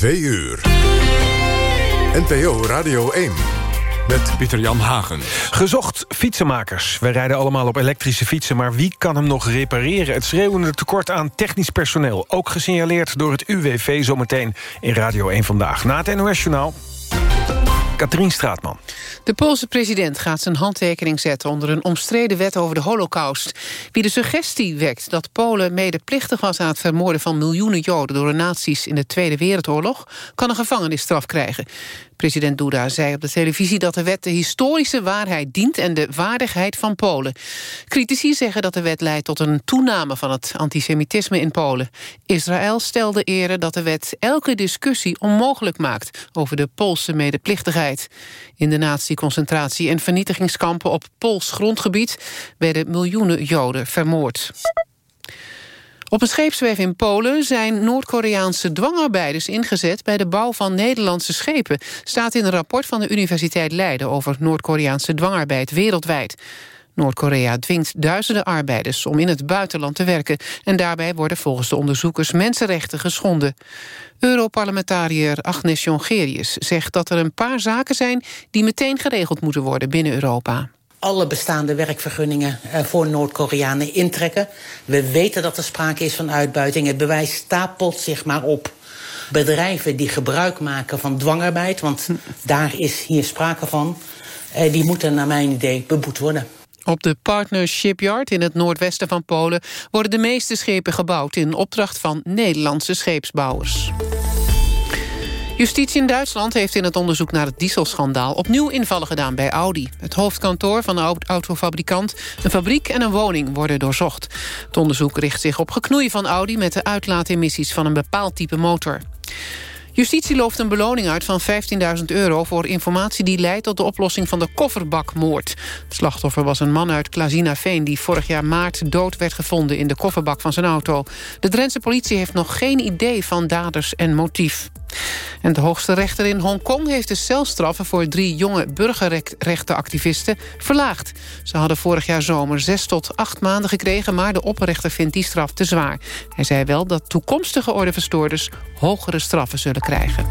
2 uur. NPO Radio 1 met Pieter-Jan Hagen. Gezocht fietsenmakers. We rijden allemaal op elektrische fietsen... maar wie kan hem nog repareren? Het schreeuwende tekort aan technisch personeel. Ook gesignaleerd door het UWV zometeen in Radio 1 Vandaag. Na het NOS-journaal... Katrien Straatman. De Poolse president gaat zijn handtekening zetten... onder een omstreden wet over de holocaust. Wie de suggestie wekt dat Polen medeplichtig was... aan het vermoorden van miljoenen Joden door de nazi's... in de Tweede Wereldoorlog, kan een gevangenisstraf krijgen. President Duda zei op de televisie dat de wet de historische waarheid dient... en de waardigheid van Polen. Critici zeggen dat de wet leidt tot een toename van het antisemitisme in Polen. Israël stelde eerder dat de wet elke discussie onmogelijk maakt... over de Poolse medeplichtigheid. In de nazi-concentratie- en vernietigingskampen op Pools grondgebied... werden miljoenen Joden vermoord. Op een scheepswerf in Polen zijn Noord-Koreaanse dwangarbeiders ingezet bij de bouw van Nederlandse schepen. Staat in een rapport van de Universiteit Leiden over Noord-Koreaanse dwangarbeid wereldwijd. Noord-Korea dwingt duizenden arbeiders om in het buitenland te werken. En daarbij worden volgens de onderzoekers mensenrechten geschonden. Europarlementariër Agnes Jongerius zegt dat er een paar zaken zijn... die meteen geregeld moeten worden binnen Europa alle bestaande werkvergunningen eh, voor Noord-Koreanen intrekken. We weten dat er sprake is van uitbuiting. Het bewijs stapelt zich maar op. Bedrijven die gebruik maken van dwangarbeid, want daar is hier sprake van... Eh, die moeten naar mijn idee beboet worden. Op de Partner Shipyard in het noordwesten van Polen... worden de meeste schepen gebouwd in opdracht van Nederlandse scheepsbouwers. Justitie in Duitsland heeft in het onderzoek naar het dieselschandaal... opnieuw invallen gedaan bij Audi. Het hoofdkantoor van de autofabrikant, een fabriek en een woning worden doorzocht. Het onderzoek richt zich op geknoei van Audi... met de uitlaatemissies van een bepaald type motor. Justitie looft een beloning uit van 15.000 euro... voor informatie die leidt tot de oplossing van de kofferbakmoord. Het slachtoffer was een man uit Veen die vorig jaar maart dood werd gevonden in de kofferbak van zijn auto. De Drentse politie heeft nog geen idee van daders en motief. En de hoogste rechter in Hongkong heeft de celstraffen... voor drie jonge burgerrechtenactivisten verlaagd. Ze hadden vorig jaar zomer zes tot acht maanden gekregen... maar de opperrechter vindt die straf te zwaar. Hij zei wel dat toekomstige ordeverstoorders... hogere straffen zullen krijgen.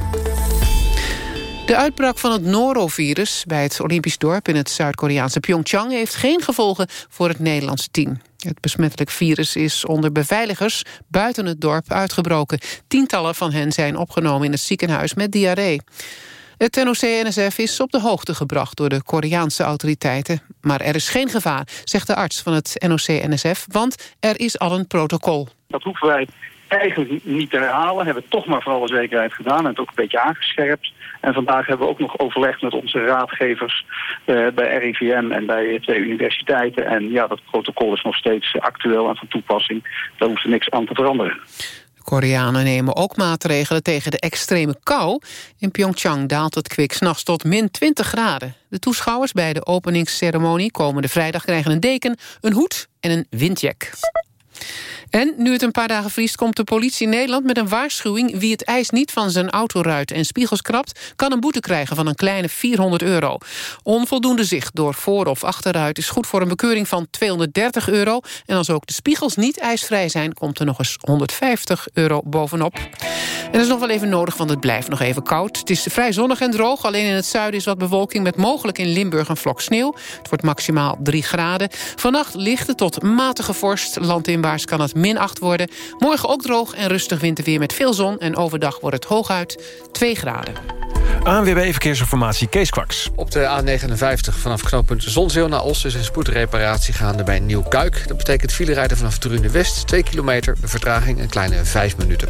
De uitbraak van het norovirus bij het Olympisch dorp... in het Zuid-Koreaanse Pyeongchang heeft geen gevolgen voor het Nederlandse team. Het besmettelijk virus is onder beveiligers buiten het dorp uitgebroken. Tientallen van hen zijn opgenomen in het ziekenhuis met diarree. Het NOC-NSF is op de hoogte gebracht door de Koreaanse autoriteiten. Maar er is geen gevaar, zegt de arts van het NOC-NSF, want er is al een protocol. Dat hoeven wij eigenlijk niet te herhalen. Hebben we toch maar voor alle zekerheid gedaan en het ook een beetje aangescherpt. En vandaag hebben we ook nog overlegd met onze raadgevers uh, bij RIVM en bij twee universiteiten. En ja, dat protocol is nog steeds actueel en van toepassing. Daar hoeft er niks aan te veranderen. De Koreanen nemen ook maatregelen tegen de extreme kou. In Pyeongchang daalt het kwik s'nachts tot min 20 graden. De toeschouwers bij de openingsceremonie komende vrijdag krijgen een deken, een hoed en een windjack. En nu het een paar dagen vriest, komt de politie in Nederland met een waarschuwing. Wie het ijs niet van zijn autoruiten en spiegels krabt... kan een boete krijgen van een kleine 400 euro. Onvoldoende zicht door voor- of achterruit is goed voor een bekeuring van 230 euro. En als ook de spiegels niet ijsvrij zijn... komt er nog eens 150 euro bovenop. En dat is nog wel even nodig, want het blijft nog even koud. Het is vrij zonnig en droog. Alleen in het zuiden is wat bewolking met mogelijk in Limburg een vlok sneeuw. Het wordt maximaal 3 graden. Vannacht lichte tot matige vorst. Landinwaarts kan het min 8 worden. Morgen ook droog en rustig winterweer met veel zon. En overdag wordt het hooguit 2 graden. ANWB Verkeersinformatie, Kees Kwaks. Op de A59 vanaf knooppunt Zonzeel naar Os... is een spoedreparatie gaande bij Nieuwkuik. Dat betekent file rijden vanaf Drune West, 2 kilometer. De vertraging een kleine 5 minuten.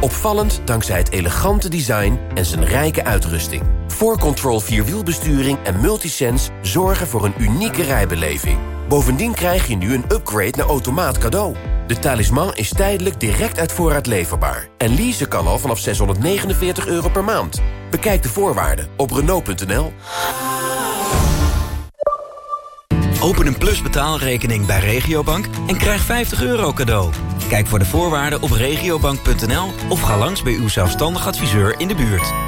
Opvallend dankzij het elegante design en zijn rijke uitrusting. 4Control Vierwielbesturing en Multisense zorgen voor een unieke rijbeleving. Bovendien krijg je nu een upgrade naar automaat cadeau. De talisman is tijdelijk direct uit voorraad leverbaar. En leasen kan al vanaf 649 euro per maand. Bekijk de voorwaarden op Renault.nl. Open een Plus betaalrekening bij Regiobank en krijg 50 euro cadeau. Kijk voor de voorwaarden op regiobank.nl of ga langs bij uw zelfstandig adviseur in de buurt.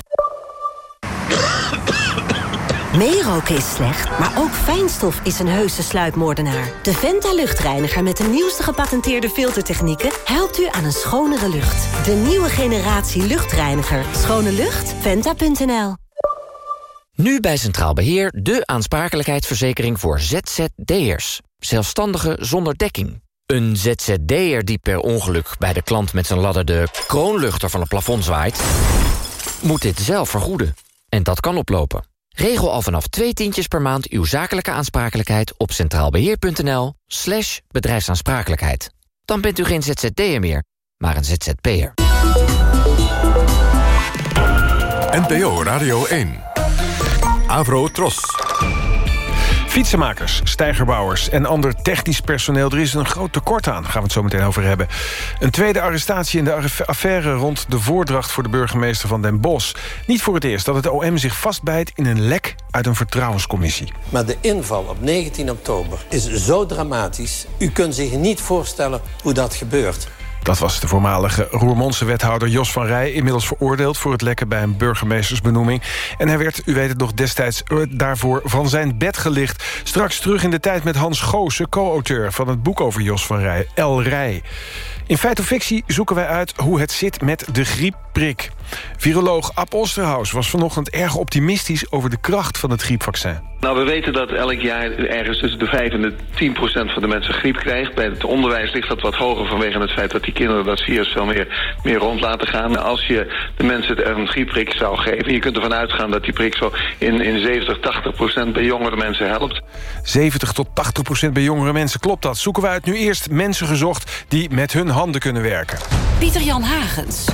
Meeroken is slecht, maar ook fijnstof is een heuse sluipmoordenaar. De Venta luchtreiniger met de nieuwste gepatenteerde filtertechnieken... helpt u aan een schonere lucht. De nieuwe generatie luchtreiniger. Schone lucht? Venta.nl Nu bij Centraal Beheer de aansprakelijkheidsverzekering voor ZZD'ers. Zelfstandigen zonder dekking. Een ZZD'er die per ongeluk bij de klant met zijn ladder... de kroonluchter van het plafond zwaait... moet dit zelf vergoeden. En dat kan oplopen. Regel al vanaf twee tientjes per maand uw zakelijke aansprakelijkheid op centraalbeheer.nl slash bedrijfsaansprakelijkheid. Dan bent u geen ZZD'er meer, maar een ZZP'er. NPO Radio 1. Avro Tros. Fietsenmakers, stijgerbouwers en ander technisch personeel... er is een groot tekort aan, gaan we het zo meteen over hebben. Een tweede arrestatie in de affaire rond de voordracht... voor de burgemeester van Den Bosch. Niet voor het eerst dat het OM zich vastbijt in een lek uit een vertrouwenscommissie. Maar de inval op 19 oktober is zo dramatisch... u kunt zich niet voorstellen hoe dat gebeurt. Dat was de voormalige Roermondse wethouder Jos van Rij... inmiddels veroordeeld voor het lekken bij een burgemeestersbenoeming. En hij werd, u weet het nog, destijds eh, daarvoor van zijn bed gelicht. Straks terug in de tijd met Hans Goosen, co-auteur... van het boek over Jos van Rij, El Rij. In Feit of Fictie zoeken wij uit hoe het zit met de griepprik. Viroloog Ab Osterhaus was vanochtend erg optimistisch... over de kracht van het griepvaccin. Nou, we weten dat elk jaar ergens tussen de 5 en de 10 procent van de mensen griep krijgt. Bij het onderwijs ligt dat wat hoger vanwege het feit dat die kinderen dat virus veel meer, meer rond laten gaan. Als je de mensen een griepprik zou geven, je kunt ervan uitgaan dat die prik zo in, in 70, 80 procent bij jongere mensen helpt. 70 tot 80 procent bij jongere mensen, klopt dat. Zoeken we uit nu eerst mensen gezocht die met hun handen kunnen werken. Pieter Jan Hagens.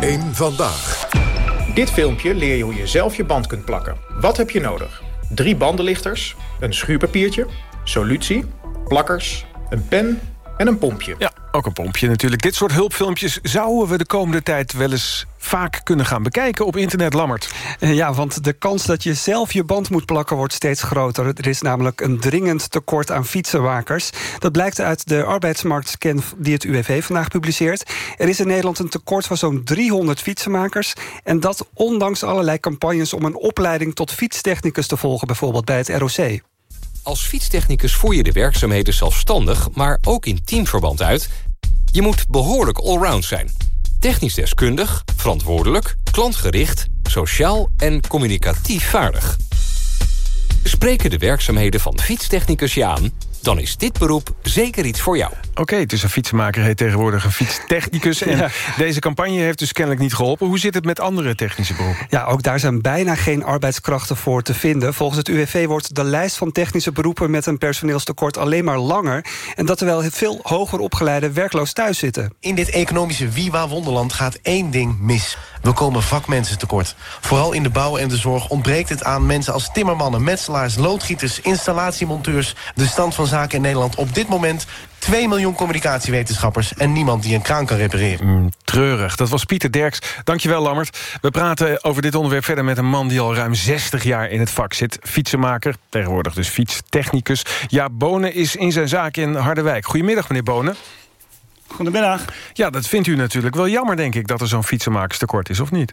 Eén vandaag. Dit filmpje leer je hoe je zelf je band kunt plakken. Wat heb je nodig? Drie bandenlichters, een schuurpapiertje, solutie, plakkers, een pen en een pompje. Ja, ook een pompje natuurlijk. Dit soort hulpfilmpjes zouden we de komende tijd wel eens vaak kunnen gaan bekijken op internet, Lammert. Ja, want de kans dat je zelf je band moet plakken wordt steeds groter. Er is namelijk een dringend tekort aan fietsenmakers. Dat blijkt uit de arbeidsmarktscan die het UWV vandaag publiceert. Er is in Nederland een tekort van zo'n 300 fietsenmakers. En dat ondanks allerlei campagnes om een opleiding tot fietstechnicus te volgen... bijvoorbeeld bij het ROC. Als fietstechnicus voer je de werkzaamheden zelfstandig... maar ook in teamverband uit. Je moet behoorlijk allround zijn. Technisch deskundig, verantwoordelijk, klantgericht... sociaal en communicatief vaardig. Spreken de werkzaamheden van fietstechnicus je aan dan is dit beroep zeker iets voor jou. Oké, okay, het is een fietsenmaker, heet tegenwoordig een fietstechnicus. En deze campagne heeft dus kennelijk niet geholpen. Hoe zit het met andere technische beroepen? Ja, ook daar zijn bijna geen arbeidskrachten voor te vinden. Volgens het UWV wordt de lijst van technische beroepen... met een personeelstekort alleen maar langer. En dat terwijl veel hoger opgeleide werkloos thuis zitten. In dit economische Wiwa-wonderland gaat één ding mis. We komen vakmensen tekort. Vooral in de bouw en de zorg ontbreekt het aan mensen als timmermannen... metselaars, loodgieters, installatiemonteurs. De stand van zaken in Nederland op dit moment... 2 miljoen communicatiewetenschappers en niemand die een kraan kan repareren. Mm, treurig. Dat was Pieter Derks. Dankjewel, Lammert. We praten over dit onderwerp verder met een man... die al ruim 60 jaar in het vak zit. Fietsenmaker, tegenwoordig dus fietstechnicus. Ja, Bonen is in zijn zaak in Harderwijk. Goedemiddag, meneer Bonen. Goedemiddag. Ja, dat vindt u natuurlijk wel jammer, denk ik... dat er zo'n fietsenmakerstekort is, of niet?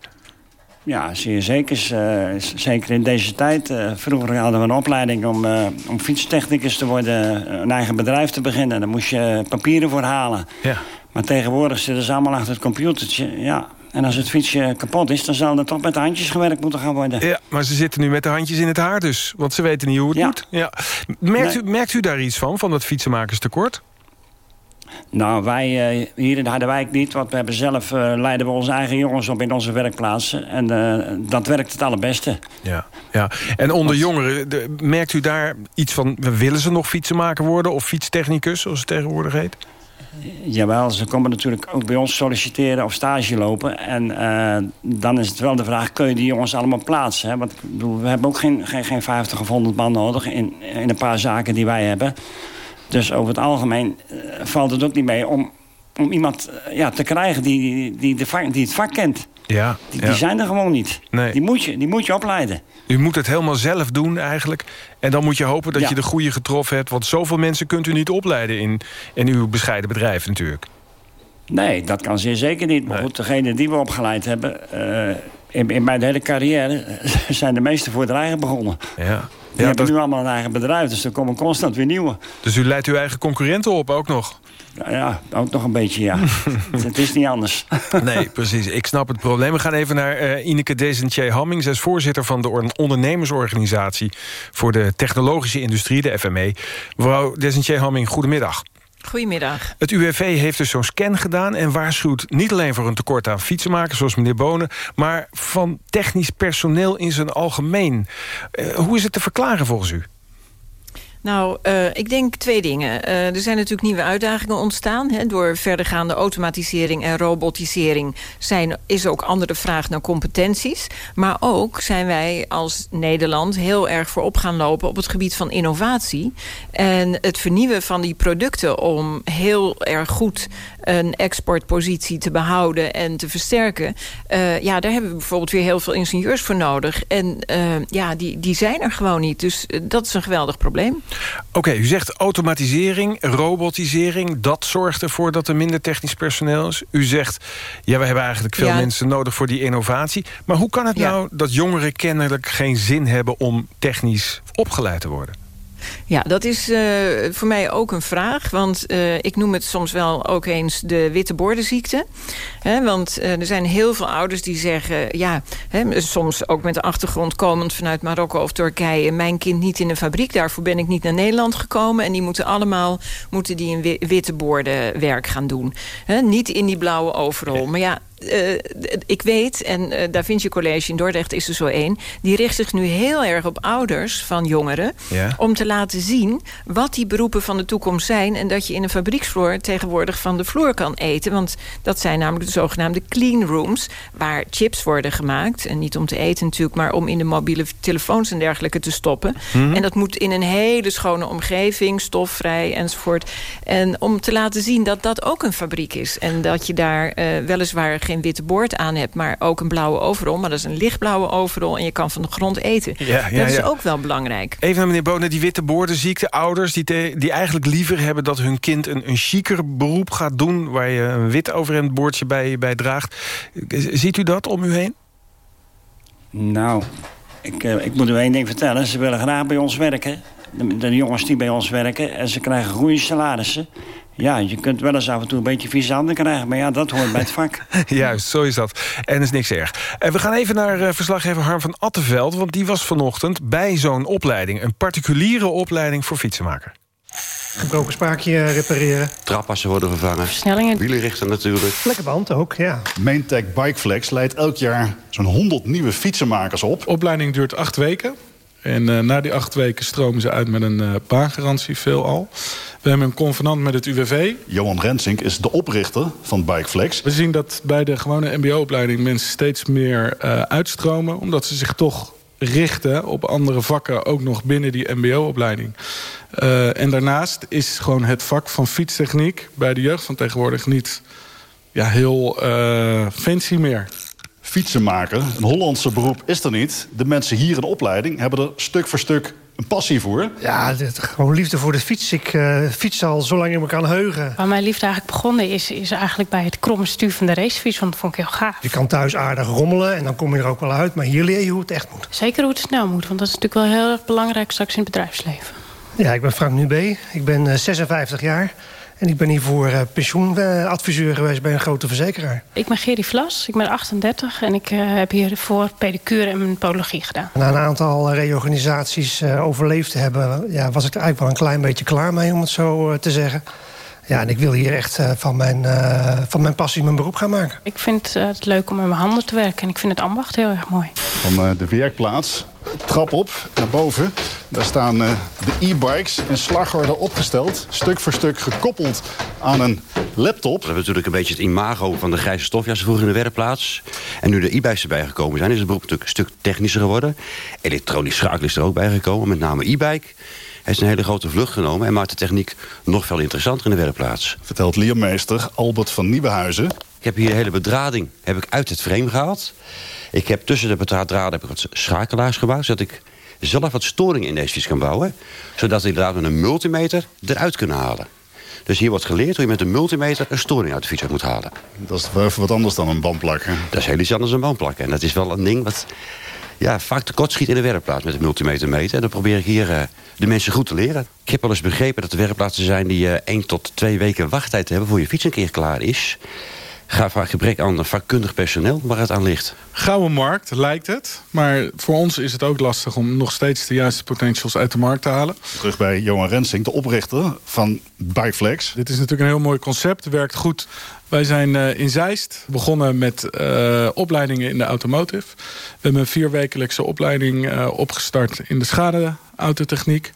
Ja, zeer zeker. Uh, zeker in deze tijd. Uh, vroeger hadden we een opleiding om, uh, om fietstechnicus te worden... een eigen bedrijf te beginnen. Daar moest je papieren voor halen. Ja. Maar tegenwoordig zitten ze allemaal achter het computertje. Ja. En als het fietsje kapot is, dan zal er toch met de handjes gewerkt moeten gaan worden. Ja, maar ze zitten nu met de handjes in het haar dus. Want ze weten niet hoe het ja. moet. Ja. Merkt, u, merkt u daar iets van, van dat fietsenmakerstekort? Nou, wij eh, hier in Harderwijk niet. Want we hebben zelf uh, leiden we onze eigen jongens op in onze werkplaatsen. En uh, dat werkt het allerbeste. Ja, ja. En onder jongeren, de, merkt u daar iets van... willen ze nog fietsenmaker worden of fietstechnicus, zoals het tegenwoordig heet? Jawel, ze komen natuurlijk ook bij ons solliciteren of stage lopen. En uh, dan is het wel de vraag, kun je die jongens allemaal plaatsen? Hè? Want ik bedoel, we hebben ook geen, geen, geen 50 of 100 man nodig in, in een paar zaken die wij hebben. Dus over het algemeen uh, valt het ook niet mee om, om iemand uh, ja, te krijgen die, die, de vak, die het vak kent. Ja, die, ja. die zijn er gewoon niet. Nee. Die, moet je, die moet je opleiden. U moet het helemaal zelf doen eigenlijk. En dan moet je hopen dat Ja. je de goede getroffen hebt. Want zoveel mensen kunt u niet opleiden in, in uw bescheiden bedrijf natuurlijk. Nee, dat kan zeer zeker niet. Maar goed, degene die we opgeleid hebben... eh, in, in mijn hele carrière zijn de meesten voor het eigen begonnen. Ja. Die hebben nu allemaal een eigen bedrijf, dus er komen constant weer nieuwe. Dus u leidt uw eigen concurrenten op ook nog? Nou ja, ook nog een beetje, ja. het is niet anders. Nee, precies. Ik snap het probleem. We gaan even naar eh, Ineke Desentier-Hamming. Zij is voorzitter van de or- ondernemersorganisatie... voor de technologische industrie, de FME. Mevrouw Desentier-Hamming, goedemiddag. Goedemiddag. Het UWV heeft dus zo'n scan gedaan... en waarschuwt niet alleen voor een tekort aan fietsenmakers... zoals meneer Bonen, maar van technisch personeel in zijn algemeen. Eh, hoe is het te verklaren volgens u? Nou, uh, ik denk twee dingen. Uh, er zijn natuurlijk nieuwe uitdagingen ontstaan. Hè. Door verdergaande automatisering en robotisering... Zijn, is ook andere vraag naar competenties. Maar ook zijn wij als Nederland heel erg voorop gaan lopen... op het gebied van innovatie. En het vernieuwen van die producten om heel erg goed... een exportpositie te behouden en te versterken. Uh, ja, daar hebben we bijvoorbeeld weer heel veel ingenieurs voor nodig. En ja, die, die zijn er gewoon niet. Dus dat is een geweldig probleem. Oké, okay, u zegt automatisering, robotisering... dat zorgt ervoor dat er minder technisch personeel is. U zegt, ja, we hebben eigenlijk veel ja. mensen nodig voor die innovatie. Maar hoe kan het ja. nou dat jongeren kennelijk geen zin hebben... om technisch opgeleid te worden? Ja, dat is uh, voor mij ook een vraag. Want uh, ik noem het soms wel ook eens de witte bordenziekte. He, want uh, er zijn heel veel ouders die zeggen... ja, he, soms ook met de achtergrond komend vanuit Marokko of Turkije... mijn kind niet in een fabriek, daarvoor ben ik niet naar Nederland gekomen... en die moeten allemaal moeten die een witte borden werk gaan doen. He, niet in die blauwe overal. Maar ja, uh, ik weet, en uh, Da Vinci College in Dordrecht is er zo één... die richt zich nu heel erg op ouders van jongeren... Ja. om te laten zien wat die beroepen van de toekomst zijn... en dat je in een fabrieksvloer tegenwoordig van de vloer kan eten. Want dat zijn namelijk de zogenaamde clean rooms... waar chips worden gemaakt. En niet om te eten natuurlijk, maar om in de mobiele telefoons en dergelijke te stoppen. Mhm. En dat moet in een hele schone omgeving, stofvrij enzovoort. En om te laten zien dat dat ook een fabriek is. En dat je daar uh, weliswaar geen witte boord aan hebt... maar ook een blauwe overal. Maar dat is een lichtblauwe overal en je kan van de grond eten. Ja, ja, dat is ja. ook wel belangrijk. Even naar meneer Bonen, die witte boordenziekte. Ouders die, te, die eigenlijk liever hebben dat hun kind een, een chiquer beroep gaat doen... waar je een wit overhemdboordje bij, bij draagt. Ziet u dat om u heen? Nou, ik, uh, ik moet u één ding vertellen. Ze willen graag bij ons werken. De, de jongens die bij ons werken. En ze krijgen goede salarissen. Ja, je kunt wel eens af en toe een beetje vieze handen krijgen. Maar ja, dat hoort bij het vak. Juist, zo is dat. En er is niks erg. En we gaan even naar uh, verslaggever Harm van Attenveld. Want die was vanochtend bij zo'n opleiding. Een particuliere opleiding voor fietsenmaker. Gebroken spaakje repareren. Trappassen worden vervangen. Versnellingen. Wielenrichten natuurlijk. Lekker band ook, ja. Maintech Bikeflex leidt elk jaar zo'n 100 nieuwe fietsenmakers op. De opleiding duurt acht weken. En uh, na die acht weken stromen ze uit met een uh, baangarantie veelal. We hebben een convenant met het UWV. Johan Rensink is de oprichter van Bikeflex. We zien dat bij de gewone mbo-opleiding mensen steeds meer uh, uitstromen... omdat ze zich toch richten op andere vakken, ook nog binnen die mbo-opleiding. En daarnaast is gewoon het vak van fietstechniek... bij de jeugd van tegenwoordig niet ja, heel fancy meer. Fietsenmaker, een Hollandse beroep, is er niet. De mensen hier in de opleiding hebben er stuk voor stuk een passie voor. Ja, dit, gewoon liefde voor de fiets. Ik uh, fiets al zo lang ik me kan heugen. Waar mijn liefde eigenlijk begonnen is, is eigenlijk bij het kromme stuur van de racefiets. Want dat vond ik heel gaaf. Je kan thuis aardig rommelen en dan kom je er ook wel uit. Maar hier leer je hoe het echt moet. Zeker hoe het snel moet, want dat is natuurlijk wel heel erg belangrijk straks in het bedrijfsleven. Ja, ik ben Frank Nubé. Ik ben uh, 56 jaar. En ik ben hiervoor uh, pensioenadviseur geweest bij een grote verzekeraar. Ik ben Gerry Vlas, ik ben 38 en ik uh, heb hiervoor pedicure en podologie gedaan. Na een aantal reorganisaties uh, overleefd te hebben... Ja, was ik er eigenlijk wel een klein beetje klaar mee, om het zo te zeggen. Ja, en ik wil hier echt uh, van, mijn, uh, van mijn passie mijn beroep gaan maken. Ik vind uh, het leuk om met mijn handen te werken. En ik vind het ambacht heel erg mooi. Van de werkplaats, trap op, naar boven. Daar staan de e-bikes in slagorde opgesteld. Stuk voor stuk gekoppeld aan een laptop. We hebben natuurlijk een beetje het imago van de grijze stofjassen vroeger in de werkplaats. En nu de e-bikes erbij gekomen zijn, is het beroep natuurlijk een stuk technischer geworden. Elektronisch schakelen is er ook bij gekomen, met name e-bike heeft een hele grote vlucht genomen... en maakt de techniek nog veel interessanter in de werkplaats. Vertelt leermeester Albert van Nieuwenhuizen. Ik heb hier de hele bedrading heb ik uit het frame gehaald. Ik heb tussen de bedraaddraden heb ik wat schakelaars gebouwd... zodat ik zelf wat storingen in deze fiets kan bouwen. Zodat we inderdaad met een multimeter eruit kunnen halen. Dus hier wordt geleerd hoe je met een multimeter een storing uit de fiets moet halen. Dat is wel even wat anders dan een bandplakken. Dat is heel iets anders dan een bandplakken. En dat is wel een ding wat ja, vaak tekort schiet in de werkplaats met een multimeter meten. En dan probeer ik hier uh, de mensen goed te leren. Ik heb wel eens begrepen dat er werkplaatsen zijn die uh, één tot twee weken wachttijd hebben... voor je fiets een keer klaar is. Ga vaak gebrek aan vakkundig personeel waar het aan ligt. Gouden markt, lijkt het. Maar voor ons is het ook lastig om nog steeds de juiste potentials uit de markt te halen. Terug bij Johan Rensing, de oprichter van Bikeflex. Dit is natuurlijk een heel mooi concept. Werkt goed wij zijn uh, in Zeist begonnen met uh, opleidingen in de automotive. We hebben een vierwekelijkse opleiding uh, opgestart in de schadeautotechniek.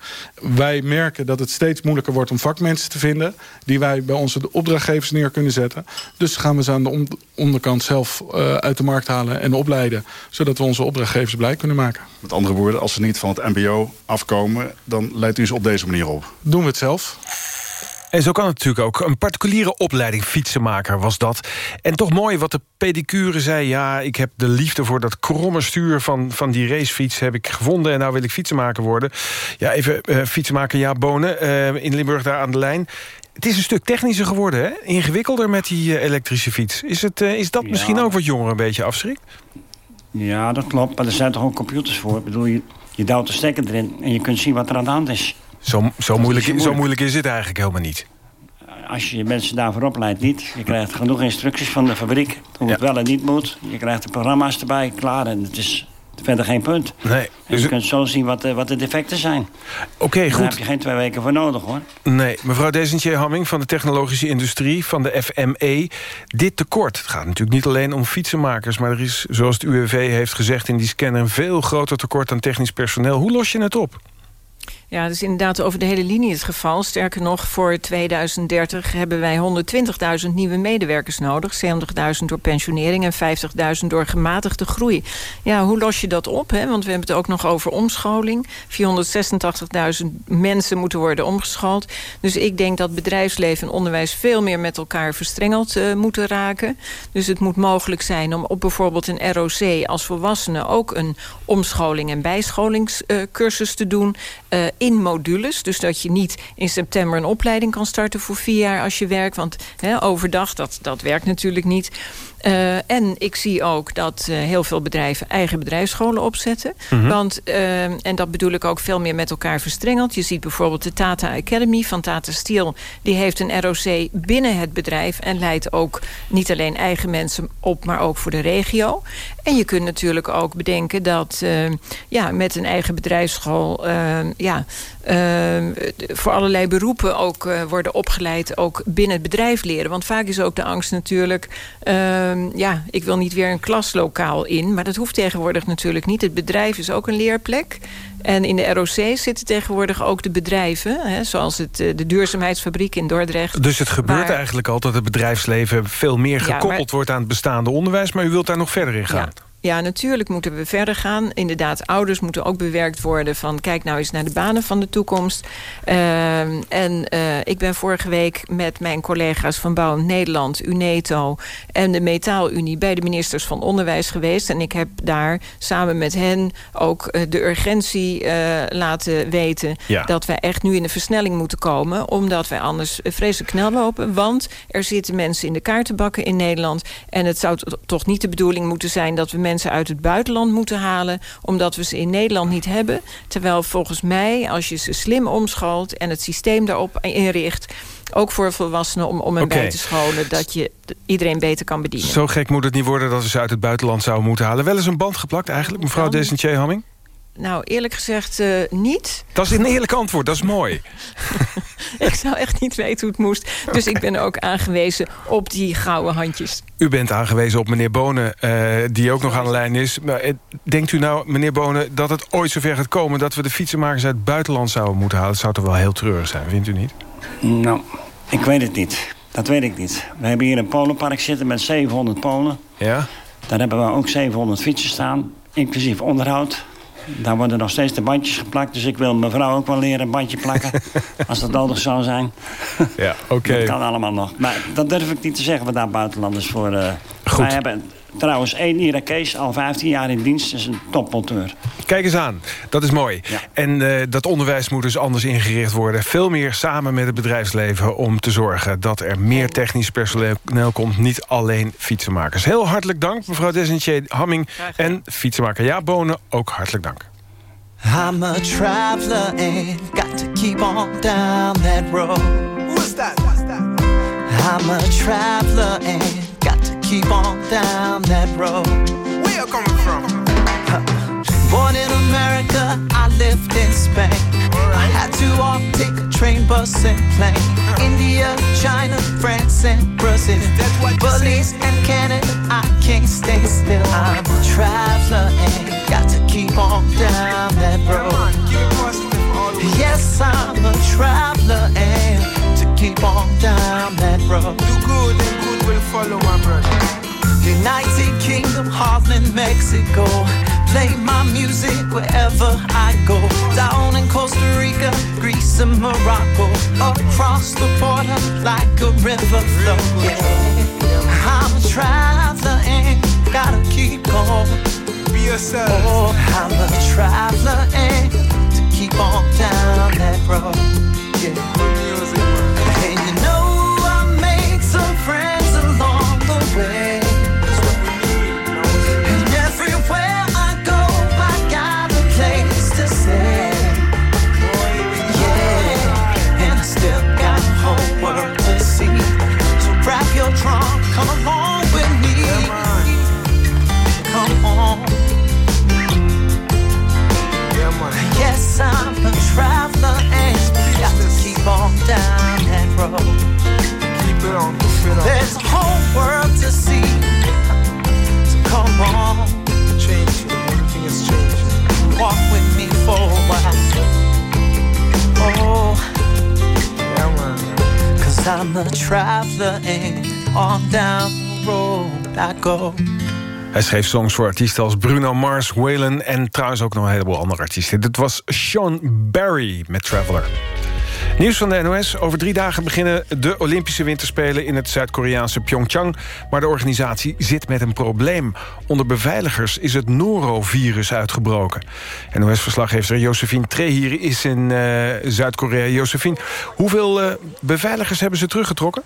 Wij merken dat het steeds moeilijker wordt om vakmensen te vinden... die wij bij onze opdrachtgevers neer kunnen zetten. Dus gaan we ze aan de onderkant zelf uit de markt halen en opleiden... zodat we onze opdrachtgevers blij kunnen maken. Met andere woorden, als ze niet van het mbo afkomen... dan leidt u ze op deze manier op? Doen we het zelf. En zo kan het natuurlijk ook. Een particuliere opleiding fietsenmaker was dat. En toch mooi wat de pedicure zei. Ja, ik heb de liefde voor dat kromme stuur van, van die racefiets heb ik gevonden. En nou wil ik fietsenmaker worden. Ja, even uh, fietsenmaker Ja Bonen uh, in Limburg daar aan de lijn. Het is een stuk technischer geworden, hè? Ingewikkelder met die uh, elektrische fiets. Is, het, is dat ja. misschien ook wat jongeren een beetje afschrikt? Ja, dat klopt. Maar er zijn toch ook computers voor? Ik bedoel, je, je duwt de stekker erin en je kunt zien wat er aan de hand is. Zo, zo, moeilijk, moeilijk. zo moeilijk is het eigenlijk helemaal niet. Als je mensen daarvoor opleidt, niet. Je krijgt genoeg instructies van de fabriek hoe het wel en niet moet. Je krijgt de programma's erbij, klaar. En het is verder geen punt. Nee. Dus je kunt zo zien wat, wat de defecten zijn. Oké, okay, goed. Daar heb je geen twee weken voor nodig, hoor. Nee, mevrouw Desentje Hamming van de technologische industrie... van de FME. Dit tekort, het gaat natuurlijk niet alleen om fietsenmakers... maar er is, zoals het UWV heeft gezegd in die scanner... een veel groter tekort aan technisch personeel. Hoe los je het op? Ja, dat is inderdaad over de hele linie het geval. Sterker nog, voor 2030 hebben wij 120.000 nieuwe medewerkers nodig. 70.000 door pensionering en 50.000 door gematigde groei. Ja, hoe los je dat op? Hè? Want we hebben het ook nog over omscholing. 486.000 mensen moeten worden omgeschoold. Dus ik denk dat bedrijfsleven en onderwijs veel meer met elkaar verstrengeld uh, moeten raken. Dus het moet mogelijk zijn om op bijvoorbeeld een ROC als volwassene ook een omscholing en bijscholingscursus uh, te doen. Uh, in modules. Dus dat je niet in september een opleiding kan starten voor vier jaar als je werkt. Want overdag, dat, dat werkt natuurlijk niet. Uh, en ik zie ook dat uh, heel veel bedrijven eigen bedrijfsscholen opzetten. Mm -hmm. Want, uh, en dat bedoel ik ook veel meer met elkaar verstrengeld. Je ziet bijvoorbeeld de Tata Academy van Tata Steel. Die heeft een ROC binnen het bedrijf. En leidt ook niet alleen eigen mensen op, maar ook voor de regio. En je kunt natuurlijk ook bedenken dat ja, met een eigen bedrijfsschool... ja, voor allerlei beroepen ook worden opgeleid. Ook binnen het bedrijf leren. Want vaak is ook de angst natuurlijk ja, ik wil niet weer een klaslokaal in. Maar dat hoeft tegenwoordig natuurlijk niet. Het bedrijf is ook een leerplek. En in de ROC zitten tegenwoordig ook de bedrijven. Hè, zoals het, de duurzaamheidsfabriek in Dordrecht. Dus het gebeurt eigenlijk al dat het bedrijfsleven... veel meer gekoppeld ja, maar... wordt aan het bestaande onderwijs. Maar u wilt daar nog verder in gaan. Ja. Ja, natuurlijk moeten we verder gaan. Inderdaad, ouders moeten ook bewerkt worden van... kijk nou eens naar de banen van de toekomst. Uh, en uh, ik ben vorige week met mijn collega's van Bouw Nederland... UNETO en de Metaalunie bij de ministers van Onderwijs geweest. En ik heb daar samen met hen ook uh, de urgentie laten weten... Ja. dat wij echt nu in de versnelling moeten komen... omdat wij anders vreselijk snel lopen. Want er zitten mensen in de kaartenbakken in Nederland... en het zou toch niet de bedoeling moeten zijn... dat we mensen mensen uit het buitenland moeten halen... omdat we ze in Nederland niet hebben. Terwijl volgens mij, als je ze slim omscholt... en het systeem daarop inricht ook voor volwassenen om, om hen okay. bij te scholen... dat je iedereen beter kan bedienen. Zo gek moet het niet worden dat we ze uit het buitenland zouden moeten halen. Wel eens een band geplakt eigenlijk, mevrouw Desentje Hamming? Nou, eerlijk gezegd uh, niet. Dat is een eerlijk antwoord, dat is mooi. ik zou echt niet weten hoe het moest. Dus ik ben ook aangewezen op die gouden handjes. U bent aangewezen op meneer Bonen, uh, die ook nog aan de lijn is. Maar, uh, denkt u nou, meneer Bonen, dat het ooit zover gaat komen... dat we de fietsenmakers uit het buitenland zouden moeten halen? Dat zou toch wel heel treurig zijn, vindt u niet? Nou, ik weet het niet. Dat weet ik niet. We hebben hier een polenpark zitten met 700 polen. Ja? Daar hebben we ook 700 fietsen staan, inclusief onderhoud. Daar worden nog steeds de bandjes geplakt. Dus ik wil mevrouw ook wel leren een bandje plakken. als dat nodig zou zijn. Ja, oké. Dat kan allemaal nog. Maar dat durf ik niet te zeggen wat daar buitenlanders voor... Uh, Goed. Wij hebben trouwens één Irakees al 15 jaar in dienst. is een topmonteur. Kijk eens aan. Dat is mooi. Ja. En uh, dat onderwijs moet dus anders ingericht worden. Veel meer samen met het bedrijfsleven om te zorgen... dat er meer technisch personeel komt. Niet alleen fietsenmakers. Heel hartelijk dank, mevrouw Desentier Hamming. En fietsenmaker Ja Bonen, ook hartelijk dank. I'm a traveler and got to keep on down that road. Who's that? Who's that? I'm a traveler and keep on down that road. Where you coming from? Born in America, I lived in Spain. Right. I had to walk, take a train, bus, and plane. Huh. India, China, France, and Brazil. Belize and Canada, I can't stay still. I'm a traveler and got to keep on down that road. Yes, I'm a traveler and to keep on down that road. Do good and good will follow, my brother. United Kingdom, Holland, Mexico. Play my music wherever I go. Down in Costa Rica, Greece, and Morocco. Across the border like a river flow. Yeah. I'm a traveler and gotta keep going. Be yourself. Oh, I'm a traveler and to keep on down that road. Yeah. A traveler and got to keep on down that road. Keep it on, keep it on. There's a whole world to see. So come on, Changing, everything is changing. walk with me for a while. Oh, cause I'm a traveler and on down the road I go. Hij schreef songs voor artiesten als Bruno Mars, Waylon... en trouwens ook nog een heleboel andere artiesten. Dit was Sean Barry met Traveler. Nieuws van de NOS. Over drie dagen beginnen de Olympische Winterspelen... in het Zuid-Koreaanse Pyeongchang. Maar de organisatie zit met een probleem. Onder beveiligers is het norovirus uitgebroken. NOS-verslaggever Josephine Trehier is in uh, Zuid-Korea. Josephine, hoeveel uh, beveiligers hebben ze teruggetrokken?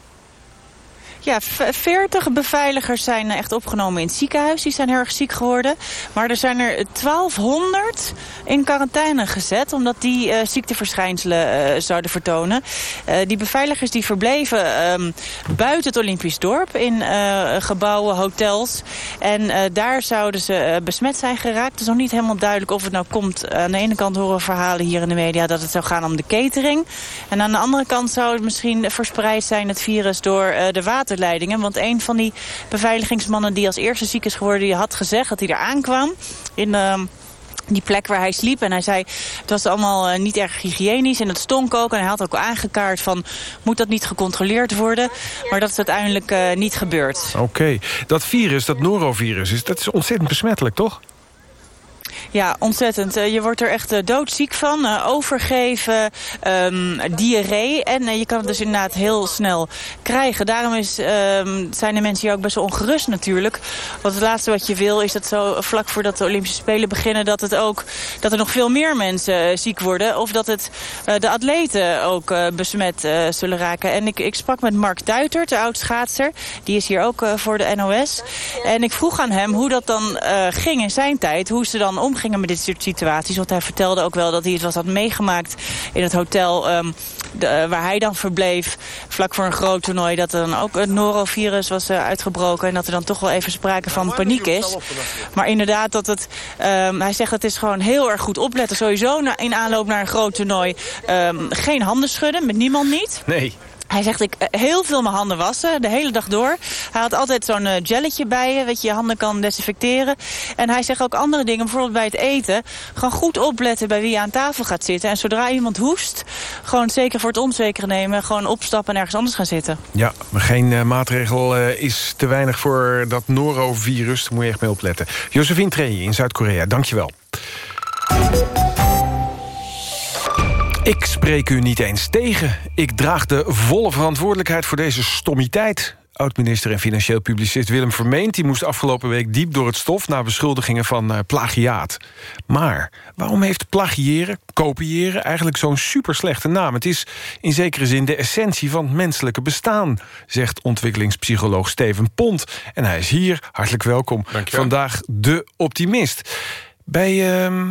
Ja, 40 beveiligers zijn echt opgenomen in het ziekenhuis. Die zijn heel erg ziek geworden. Maar er zijn er 1200 in quarantaine gezet... omdat die uh, ziekteverschijnselen uh, zouden vertonen. Die beveiligers die verbleven um, buiten het Olympisch dorp... in gebouwen, hotels. En daar zouden ze besmet zijn geraakt. Het is nog niet helemaal duidelijk of het nou komt. Aan de ene kant horen we verhalen hier in de media... dat het zou gaan om de catering. En aan de andere kant zou het misschien verspreid zijn... het virus door de water waterleidingen. Want een van die beveiligingsmannen die als eerste ziek is geworden... die had gezegd dat hij er aankwam in... Uh, die plek waar hij sliep. En hij zei, het was allemaal uh, niet erg hygiënisch en het stonk ook. En hij had ook aangekaart van, moet dat niet gecontroleerd worden? Maar dat is uiteindelijk uh, niet gebeurd. Oké, dat virus, dat norovirus, is, dat is ontzettend besmettelijk, toch? Ja, ontzettend. Uh, je wordt er echt uh, doodziek van. Uh, overgeven, um, diarree. En je kan het dus inderdaad heel snel krijgen. Daarom is, um, zijn de mensen hier ook best wel ongerust natuurlijk. Want het laatste wat je wil is dat zo vlak voordat de Olympische Spelen beginnen... dat, het ook, dat er nog veel meer mensen ziek worden. Of dat het de atleten ook besmet zullen raken. En ik, ik sprak met Mark Duitert, de oud-schaatser. Die is hier ook voor de NOS. En ik vroeg aan hem hoe dat dan ging in zijn tijd. Hoe ze dan om omgingen met dit soort situaties. Want hij vertelde ook wel dat hij het wat had meegemaakt in het hotel ehm, eh, waar hij dan verbleef. Vlak voor een groot toernooi dat er dan ook het norovirus was uh, uitgebroken. En dat er dan toch wel even sprake van paniek is. Maar inderdaad, dat het, um, hij zegt dat het is gewoon heel erg goed opletten. Sowieso in aanloop naar een groot toernooi um, geen handen schudden, met niemand niet. Nee. Hij zegt, ik eh, heel veel mijn handen wassen, de hele dag door. Hij had altijd zo'n gelletje bij je, dat je je handen kan desinfecteren. En hij zegt ook andere dingen, bijvoorbeeld bij het eten. Gewoon goed opletten bij wie je aan tafel gaat zitten. En zodra iemand hoest, gewoon zeker voor het onzekere nemen... gewoon opstappen en ergens anders gaan zitten. Ja, maar geen uh, maatregel is te weinig voor dat norovirus. Daar moet je echt mee opletten. Josephine Trey in Zuid-Korea, dankjewel. Ik spreek u niet eens tegen. Ik draag de volle verantwoordelijkheid voor deze stommiteit. Oud-minister en financieel publicist Willem Vermeend... die moest afgelopen week diep door het stof... na beschuldigingen van uh, plagiaat. Maar waarom heeft plagiëren, kopiëren... eigenlijk zo'n superslechte naam? Het is in zekere zin de essentie van het menselijke bestaan... zegt ontwikkelingspsycholoog Steven Pont. En hij is hier, hartelijk welkom. Vandaag de optimist. Bij uh,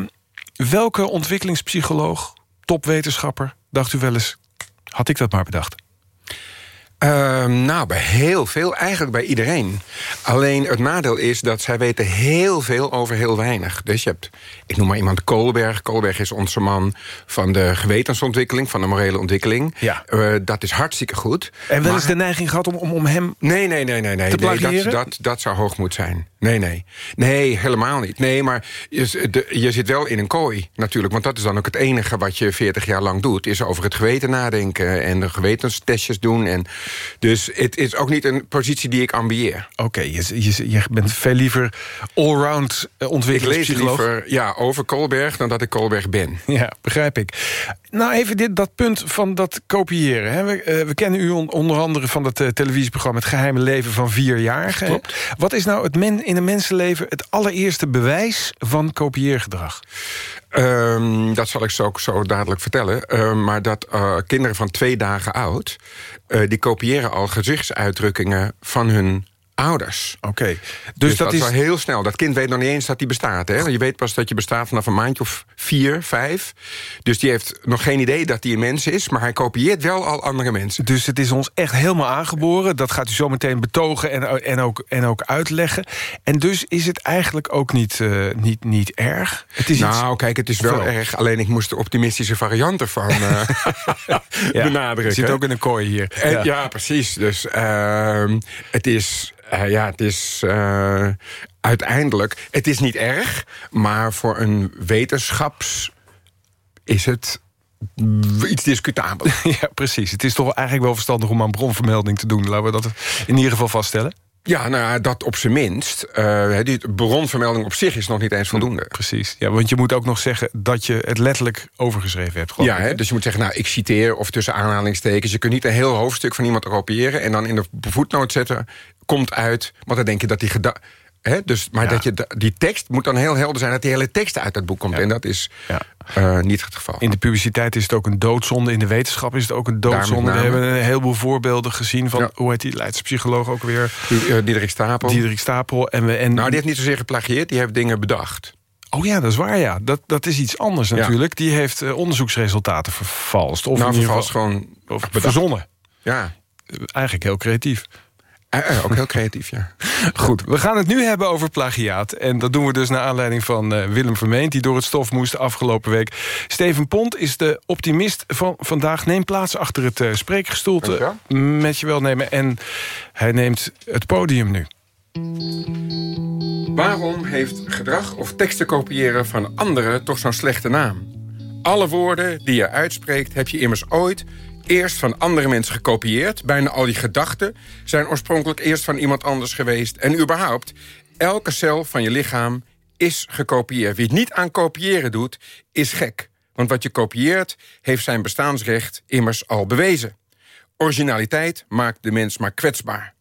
welke ontwikkelingspsycholoog topwetenschapper, dacht u wel eens... had ik dat maar bedacht? Uh, nou, bij heel veel. Eigenlijk bij iedereen. Alleen het nadeel is dat zij weten heel veel over heel weinig. Dus je hebt, ik noem maar iemand Koolberg. Koolberg is onze man van de gewetensontwikkeling... van de morele ontwikkeling. Ja. Uh, dat is hartstikke goed. En wel eens de neiging gehad om, om, om hem nee, nee, nee, nee, nee, te plagiëren? Nee, dat, dat, dat zou hoogmoed zijn. Nee, nee. Nee, helemaal niet. Nee, maar je, de, je zit wel in een kooi natuurlijk. Want dat is dan ook het enige wat je 40 jaar lang doet. Is over het geweten nadenken en de gewetenstestjes doen. En, dus het is ook niet een positie die ik ambieer. Oké, okay, je, je, je, bent veel liever allround ontwikkelingspsycholoog. Ik lees liever ja, over Koolberg dan dat ik Koolberg ben. Ja, begrijp ik. Nou, even dit, dat punt van dat kopiëren. Hè. We, uh, we kennen u on, onder andere van het uh, televisieprogramma... Het Geheime Leven van Vierjarigen. Klopt. Wat is nou het men, in een mensenleven het allereerste bewijs van kopieergedrag? Um, dat zal ik zo, zo dadelijk vertellen. Uh, maar dat uh, kinderen van twee dagen oud... Die kopiëren al gezichtsuitdrukkingen van hun ouders. Oké. Dus, dus, dat, dat is wel heel snel. Dat kind weet nog niet eens dat hij bestaat. Hè? Je weet pas dat je bestaat vanaf een maandje of vier, vijf. Dus die heeft nog geen idee dat hij een mens is... maar hij kopieert wel al andere mensen. Dus het is ons echt helemaal aangeboren. Dat gaat u zo meteen betogen en, en, ook, en ook uitleggen. En dus is het eigenlijk ook niet, uh, niet, niet erg? Het is nou, iets... kijk, het is wel, wel, erg. Alleen ik moest de optimistische variant ervan uh, ja, benadrukken. Je zit ook in een kooi hier. En, ja. ja. precies. Dus uh, het is... Uh, ja, het is uh, uiteindelijk... Het is niet erg, maar voor een wetenschaps... is het iets discutabel. ja, precies. Het is toch eigenlijk wel verstandig om aan bronvermelding te doen. Laten we dat in ieder geval vaststellen. Ja, nou ja, dat op zijn minst. Uh, die bronvermelding op zich is nog niet eens voldoende. Precies, ja, want je moet ook nog zeggen dat je het letterlijk overgeschreven hebt. Ja, hè, dus je moet zeggen, nou, ik citeer of tussen aanhalingstekens. Je kunt niet een heel hoofdstuk van iemand kopiëren... en dan in de voetnoot zetten, komt uit... want dan denk je dat die gedachte... He, dus, maar ja. dat je die tekst moet dan heel helder zijn... dat die hele tekst uit het boek komt. Ja. En dat is ja. uh, niet het geval. In de publiciteit is het ook een doodzonde. In de wetenschap is het ook een doodzonde. We hebben een heleboel voorbeelden gezien van... hoe heet die Leidse psycholoog ook weer? Die, uh, Diederik Stapel. Diederik Stapel. En we, en... Nou, die heeft niet zozeer geplagieerd. Die heeft dingen bedacht. Oh ja, dat is waar, ja. Dat, dat is iets anders natuurlijk. Die heeft uh, onderzoeksresultaten vervalst. Of nou, vervalst gewoon of verzonnen. Ja. Eigenlijk heel creatief. Uh, ook heel creatief, ja. Goed, we gaan het nu hebben over plagiaat. En dat doen we dus naar aanleiding van uh, Willem Vermeend... die door het stof moest afgelopen week. Steven Pont is de optimist van vandaag. Neem plaats achter het uh, spreekgestoelte met je welnemen. En hij neemt het podium nu. Waarom heeft gedrag of teksten kopiëren van anderen toch zo'n slechte naam? Alle woorden die je uitspreekt heb je immers ooit eerst van andere mensen gekopieerd. Bijna al die gedachten zijn oorspronkelijk eerst van iemand anders geweest. En überhaupt, elke cel van je lichaam is gekopieerd. Wie het niet aan kopiëren doet, is gek. Want wat je kopieert, heeft zijn bestaansrecht immers al bewezen. Originaliteit maakt de mens maar kwetsbaar.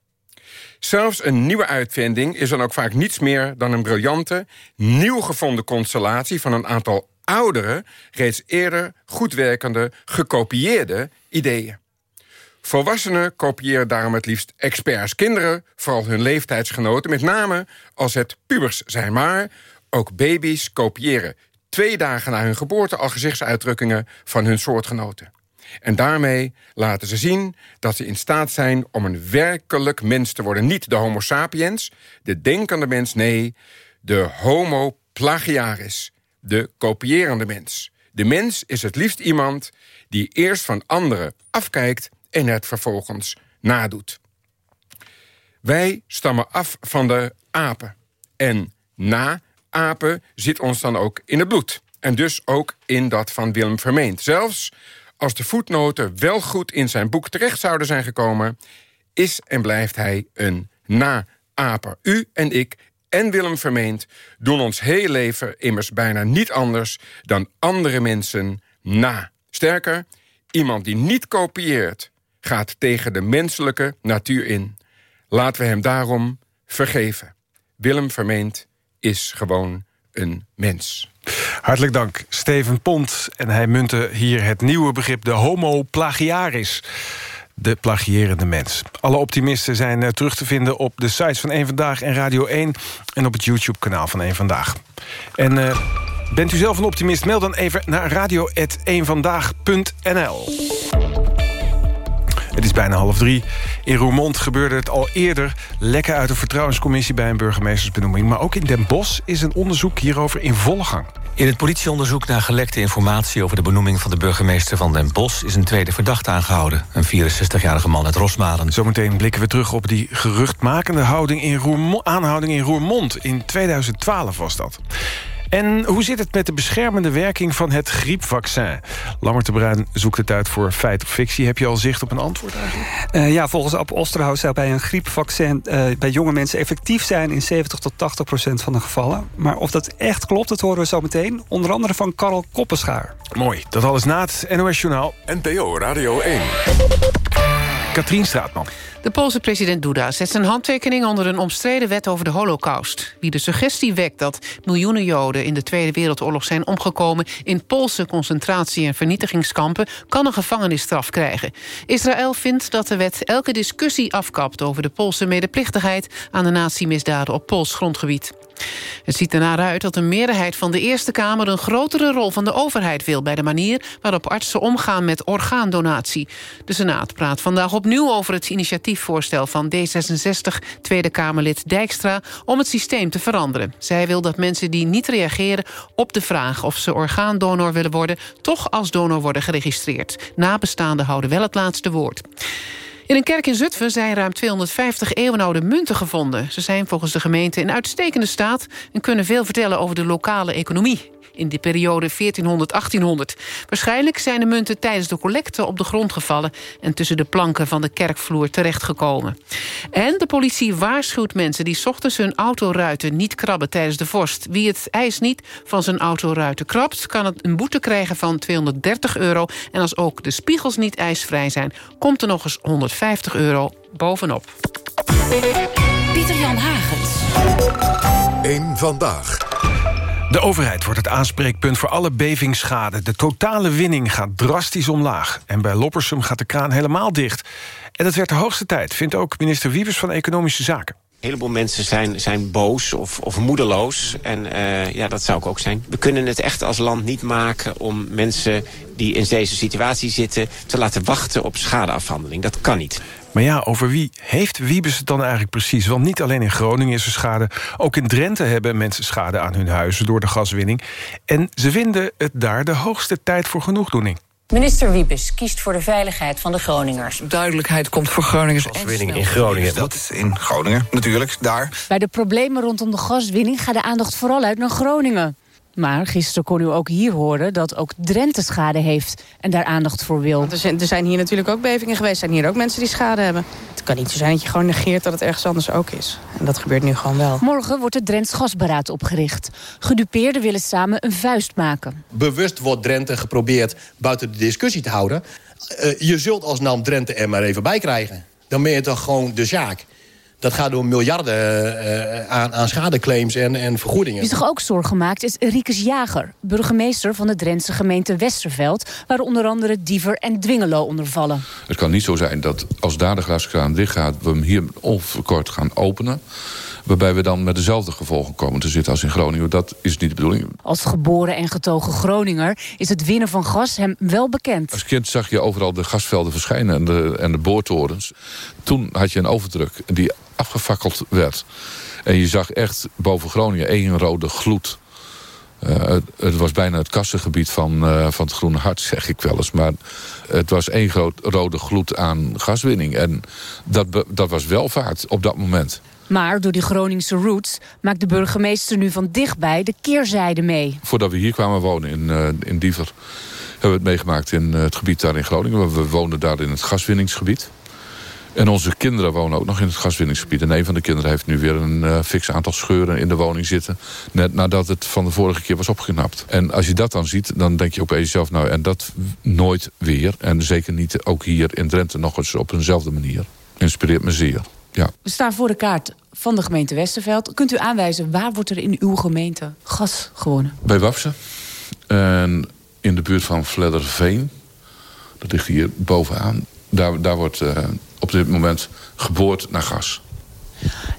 Zelfs een nieuwe uitvinding is dan ook vaak niets meer dan een briljante, nieuw gevonden constellatie van een aantal oudere, reeds eerder goed werkende, gekopieerde ideeën. Volwassenen kopiëren daarom het liefst experts. Kinderen, vooral hun leeftijdsgenoten, met name als het pubers zijn. Maar Ook baby's kopiëren twee dagen na hun geboorte al gezichtsuitdrukkingen van hun soortgenoten. En daarmee laten ze zien dat ze in staat zijn om een werkelijk mens te worden. Niet de homo sapiens, de denkende mens, nee, de homo plagiaris, de kopierende mens. De mens is het liefst iemand die eerst van anderen afkijkt en het vervolgens nadoet. Wij stammen af van de apen. En na apen zit ons dan ook in het bloed. En dus ook in dat van Willem Vermeend. Zelfs als de voetnoten wel goed in zijn boek terecht zouden zijn gekomen... is en blijft hij een na-aper. U en ik en Willem Vermeend doen ons heel leven immers bijna niet anders... dan andere mensen na. Sterker, iemand die niet kopieert... gaat tegen de menselijke natuur in. Laten we hem daarom vergeven. Willem Vermeend is gewoon een mens. Hartelijk dank, Steven Pont. En hij muntte hier het nieuwe begrip de homo plagiaris. De plagierende mens. Alle optimisten zijn eh, terug te vinden op de sites van 1 Vandaag en Radio 1... en op het YouTube-kanaal van 1 Vandaag. En uh, bent u zelf een optimist? Meld dan even naar radio.eenvandaag.nl. Het is bijna half drie. In Roermond gebeurde het al eerder. Lekken uit de vertrouwenscommissie bij een burgemeestersbenoeming. Maar ook in Den Bosch is een onderzoek hierover in volle gang. In het politieonderzoek naar gelekte informatie... over de benoeming van de burgemeester van Den Bosch... is een tweede verdachte aangehouden. Een 64-jarige man uit Rosmalen. Zometeen blikken we terug op die geruchtmakende aanhouding in Roermond. In 2012 was dat. En hoe zit het met de beschermende werking van het griepvaccin? Lammert de Bruin zoekt het uit voor feit of fictie. Heb je al zicht op een antwoord eigenlijk? Uh, ja, volgens Ab Osterhaus zou bij een griepvaccin... Uh, bij jonge mensen effectief zijn in 70 tot 80 procent van de gevallen. Maar of dat echt klopt, dat horen we zo meteen. Onder andere van Karel Koppenschaar. Mooi, dat alles na het NOS Journaal. NPO Radio 1. Katrien Straatman. De Poolse president Duda zet zijn handtekening onder een omstreden wet over de holocaust. Wie de suggestie wekt dat miljoenen Joden in de Tweede Wereldoorlog zijn omgekomen... in Poolse concentratie- en vernietigingskampen, kan een gevangenisstraf krijgen. Israël vindt dat de wet elke discussie afkapt over de Poolse medeplichtigheid... aan de nazi-misdaden op Pools grondgebied. Het ziet ernaar uit dat een meerderheid van de Eerste Kamer... een grotere rol van de overheid wil... bij de manier waarop artsen omgaan met orgaandonatie. De Senaat praat vandaag opnieuw over het initiatiefvoorstel... van D66 Tweede Kamerlid Dijkstra om het systeem te veranderen. Zij wil dat mensen die niet reageren op de vraag... of ze orgaandonor willen worden... toch als donor worden geregistreerd. Nabestaanden houden wel het laatste woord. In een kerk in Zutphen zijn ruim 250 eeuwenoude munten gevonden. Ze zijn volgens de gemeente in uitstekende staat... en kunnen veel vertellen over de lokale economie in de periode 1400-1800. Waarschijnlijk zijn de munten tijdens de collecte op de grond gevallen... en tussen de planken van de kerkvloer terechtgekomen. En de politie waarschuwt mensen die ochtends hun autoruiten niet krabben tijdens de vorst. Wie het ijs niet van zijn autoruiten krabt... kan het een boete krijgen van 230 euro. En als ook de spiegels niet ijsvrij zijn... komt er nog eens 150 euro bovenop. Pieter Jan Hagens. Eén vandaag. De overheid wordt het aanspreekpunt voor alle bevingsschade. De totale winning gaat drastisch omlaag. En bij Loppersum gaat de kraan helemaal dicht. En dat werd de hoogste tijd, vindt ook minister Wiebes van Economische Zaken. Een heleboel mensen zijn, zijn boos of, of moedeloos. En uh, ja, dat zou ik ook zijn. We kunnen het echt als land niet maken om mensen die in deze situatie zitten... te laten wachten op schadeafhandeling. Dat kan niet. Maar ja, over wie heeft Wiebes het dan eigenlijk precies? Want niet alleen in Groningen is er schade. Ook in Drenthe hebben mensen schade aan hun huizen door de gaswinning. En ze vinden het daar de hoogste tijd voor genoegdoening. Minister Wiebes kiest voor de veiligheid van de Groningers. Duidelijkheid komt voor Groningers. Gaswinning in Groningen. Dat is in Groningen, natuurlijk, daar. Bij de problemen rondom de gaswinning gaat de aandacht vooral uit naar Groningen. Maar gisteren kon u ook hier horen dat ook Drenthe schade heeft... en daar aandacht voor wil. Want er, zijn, er zijn hier natuurlijk ook bevingen geweest. Er zijn hier ook mensen die schade hebben. Het kan niet zo zijn dat je gewoon negeert dat het ergens anders ook is. En dat gebeurt nu gewoon wel. Morgen wordt het Drents Gasberaad opgericht. Gedupeerden willen samen een vuist maken. Bewust wordt Drenthe geprobeerd buiten de discussie te houden. Uh, je zult als naam Drenthe er maar even bij krijgen. Dan ben je toch gewoon de zaak. Dat gaat door miljarden uh, aan, aan schadeclaims en, en vergoedingen. Wie zich ook zorgen maakt is Riekes Jager, burgemeester van de Drentse gemeente Westerveld... waar onder andere Diever en Dwingelo onder vallen. Het kan niet zo zijn dat als daar de glaskraan dicht gaat... we hem hier onverkort gaan openen. Waarbij we dan met dezelfde gevolgen komen te zitten als in Groningen. Dat is niet de bedoeling. Als geboren en getogen Groninger is het winnen van gas hem wel bekend. Als kind zag je overal de gasvelden verschijnen en de, en de boortorens. Toen had je een overdruk die afgefakkeld werd. En je zag echt boven Groningen één rode gloed. Uh, het, het, was bijna het kassengebied van, uh, van het Groene Hart, zeg ik wel eens. Maar het was één groot rode gloed aan gaswinning. En dat, dat was welvaart op dat moment. Maar door die Groningse roots maakt de burgemeester nu van dichtbij de keerzijde mee. Voordat we hier kwamen wonen in, uh, in Diever... hebben we het meegemaakt in het gebied daar in Groningen. We woonden daar in het gaswinningsgebied. En onze kinderen wonen ook nog in het gaswinningsgebied. En een van de kinderen heeft nu weer een uh, fix aantal scheuren in de woning zitten. Net nadat het van de vorige keer was opgeknapt. En als je dat dan ziet, dan denk je bij jezelf... nou, en dat nooit weer. En zeker niet ook hier in Drenthe nog eens op eenzelfde manier. Inspireert me zeer, ja. We staan voor de kaart van de gemeente Westerveld. Kunt u aanwijzen, waar wordt er in uw gemeente gas gewonnen? Bij Wapsen. En in de buurt van Vledderveen. Dat ligt hier bovenaan. Daar, daar wordt... Uh, op dit moment geboord naar gas.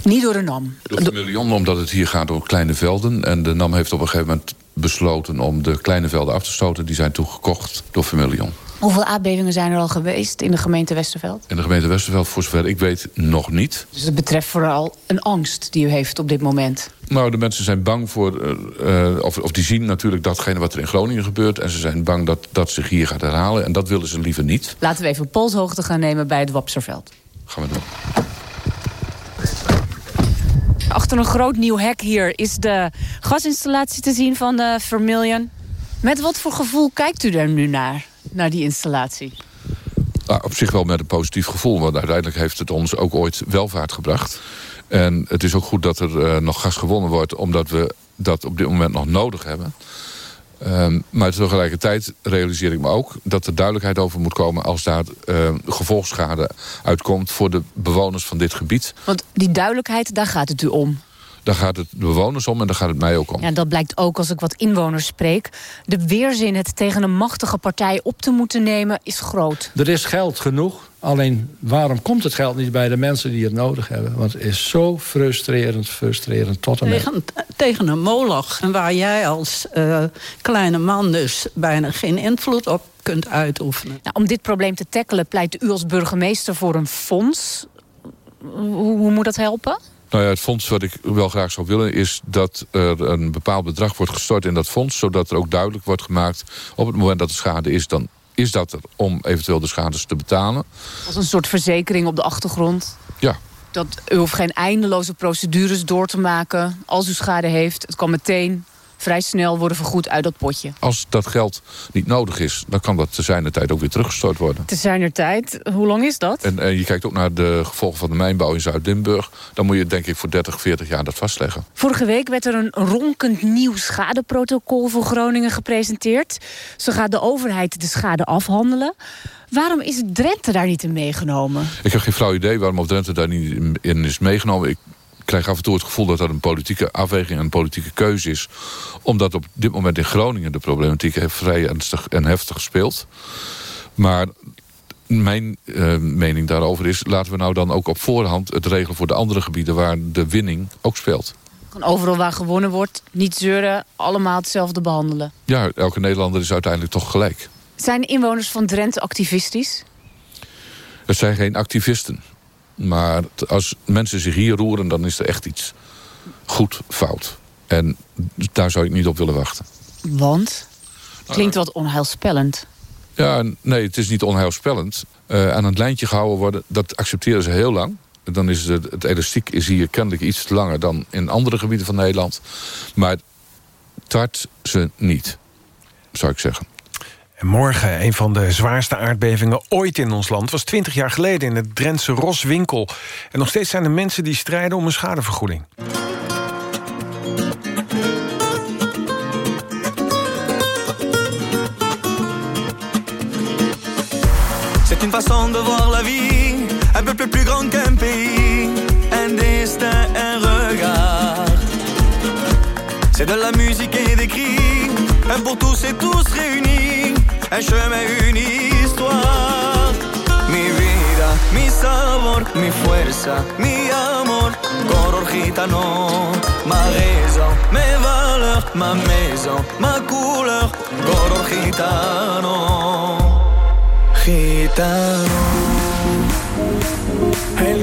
Niet door de NAM? Door de miljoen, omdat het hier gaat om kleine velden. En de NAM heeft op een gegeven moment besloten om de kleine velden af te stoten. Die zijn toegekocht door Vermillion. Hoeveel aardbevingen zijn er al geweest in de gemeente Westerveld? In de gemeente Westerveld, voor zover ik weet, nog niet. Dus het betreft vooral een angst die u heeft op dit moment? Nou, de mensen zijn bang voor... Uh, of, of die zien natuurlijk datgene wat er in Groningen gebeurt... en ze zijn bang dat dat zich hier gaat herhalen. En dat willen ze liever niet. Laten we even polshoogte gaan nemen bij het Wapserveld. Gaan we doen. Achter een groot nieuw hek hier is de gasinstallatie te zien van de Vermilion. Met wat voor gevoel kijkt u er nu naar, naar die installatie? Nou, op zich wel met een positief gevoel. Want uiteindelijk heeft het ons ook ooit welvaart gebracht. En het is ook goed dat er uh, nog gas gewonnen wordt... omdat we dat op dit moment nog nodig hebben. Um, maar tegelijkertijd realiseer ik me ook dat er duidelijkheid over moet komen... als daar uh, gevolgschade uitkomt voor de bewoners van dit gebied. Want die duidelijkheid, daar gaat het u om? Daar gaat het de bewoners om en daar gaat het mij ook om. Ja, dat blijkt ook als ik wat inwoners spreek. De weerzin het tegen een machtige partij op te moeten nemen is groot. Er is geld genoeg. Alleen waarom komt het geld niet bij de mensen die het nodig hebben? Want het is zo frustrerend, frustrerend tot en met. Tegen, tegen een moloch. En waar jij als uh, kleine man dus bijna geen invloed op kunt uitoefenen. Nou, om dit probleem te tackelen pleit u als burgemeester voor een fonds. Hoe, hoe moet dat helpen? Nou ja, het fonds wat ik wel graag zou willen... is dat er een bepaald bedrag wordt gestort in dat fonds... zodat er ook duidelijk wordt gemaakt... op het moment dat er schade is... dan is dat er om eventueel de schades te betalen. Als een soort verzekering op de achtergrond? Ja. Dat u hoeft geen eindeloze procedures door te maken als u schade heeft. Het kan meteen vrij snel worden vergoed uit dat potje. Als dat geld niet nodig is, dan kan dat te zijner tijd ook weer teruggestort worden. Te zijner tijd? Hoe lang is dat? En, en je kijkt ook naar de gevolgen van de mijnbouw in Zuid-Limburg. Dan moet je denk ik voor 30, 40 jaar dat vastleggen. Vorige week werd er een ronkend nieuw schadeprotocol voor Groningen gepresenteerd. Zo gaat de overheid de schade afhandelen. Waarom is Drenthe daar niet in meegenomen? Ik heb geen flauw idee waarom Drenthe daar niet in is meegenomen. Ik krijg af en toe het gevoel dat dat een politieke afweging en een politieke keuze is. Omdat op dit moment in Groningen de problematiek vrij ernstig en heftig speelt. Maar mijn uh, mening daarover is... laten we nou dan ook op voorhand het regelen voor de andere gebieden... waar de winning ook speelt. Overal waar gewonnen wordt, niet zeuren, allemaal hetzelfde behandelen. Ja, elke Nederlander is uiteindelijk toch gelijk. Zijn inwoners van Drenthe activistisch? Het zijn geen activisten. Maar als mensen zich hier roeren, dan is er echt iets goed fout. En daar zou ik niet op willen wachten. Want? Klinkt wat onheilspellend. Ja, nee, het is niet onheilspellend. Uh, aan het lijntje gehouden worden, dat accepteren ze heel lang. Dan is het, het elastiek is hier kennelijk iets langer dan in andere gebieden van Nederland. Maar tart ze niet, zou ik zeggen. En morgen, een van de zwaarste aardbevingen ooit in ons land... was 20 jaar geleden in het Drentse Roswinkel. En nog steeds zijn er mensen die strijden om een schadevergoeding. C'est une façon de voir la vie, un peu plus grand qu'un pays, un destin, un regard. C'est de la musique et des cris, un pour tous et tous réunis. Un chemin, une histoire. Mi vida, mi sabor, mi fuerza, mi amor, color gitano. Ma raison, mes valeurs, ma maison, ma couleur, color gitano. Gitano, el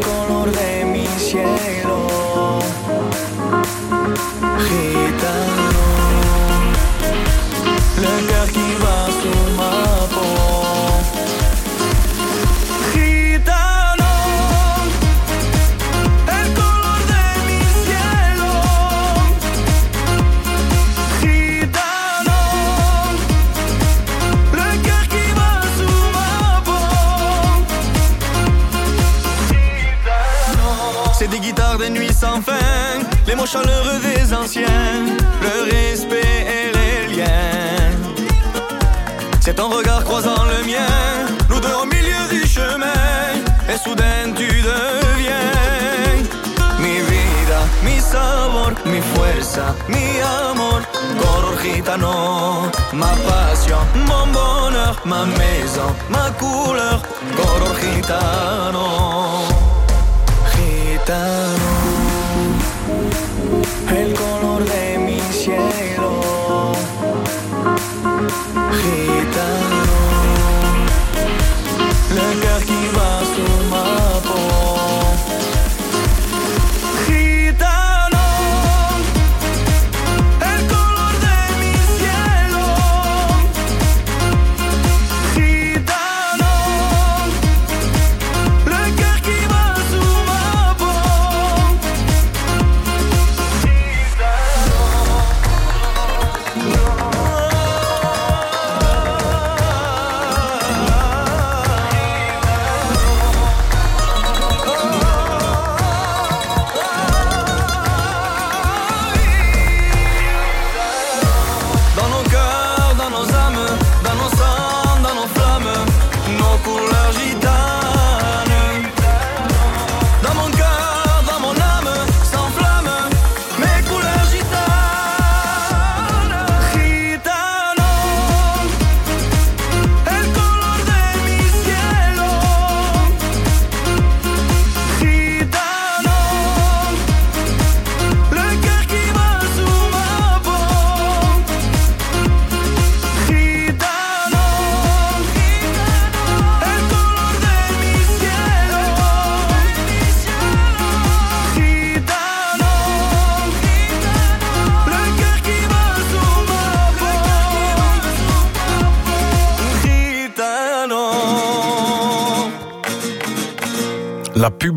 chaleureux des anciens, le respect et les liens. C'est ton regard croisant le mien, nous deux au milieu du chemin, et soudain tu deviens mi vida, mi sabor, mi fuerza, mi amor, color gitano, ma passion, mon bonheur, ma maison, ma couleur, color gitano, gitano, el color de mi cielo, gitano, le cœur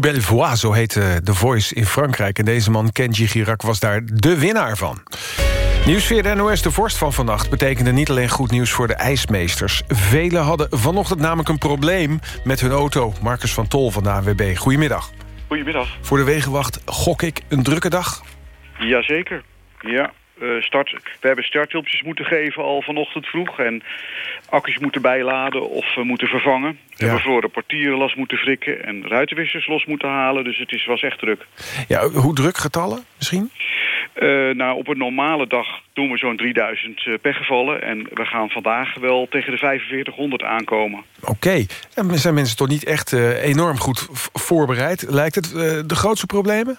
belle voix, zo heette The Voice in Frankrijk. En deze man, Kenji Girac, was daar de winnaar van. Nieuws via de NOS de vorst van vannacht... betekende niet alleen goed nieuws voor de ijsmeesters. Velen hadden vanochtend namelijk een probleem met hun auto. Marcus van Tol van de ANWB, goedemiddag. Goedemiddag. Voor de wegenwacht gok ik een drukke dag. Jazeker. Ja, eh, start, we hebben starthulpjes moeten geven al vanochtend vroeg. En accu's moeten bijladen of eh, moeten vervangen. We hebben bevroren portieren los moeten frikken en ruitenwissers los moeten halen. Dus het is, was echt druk. Ja, hoe druk getallen misschien? Eh, nou, op een normale dag doen we zo'n 3000 uh, pechgevallen. En we gaan vandaag wel tegen de 4500 aankomen. Oké, en zijn mensen toch niet echt enorm goed voorbereid? Lijkt het de grootste problemen?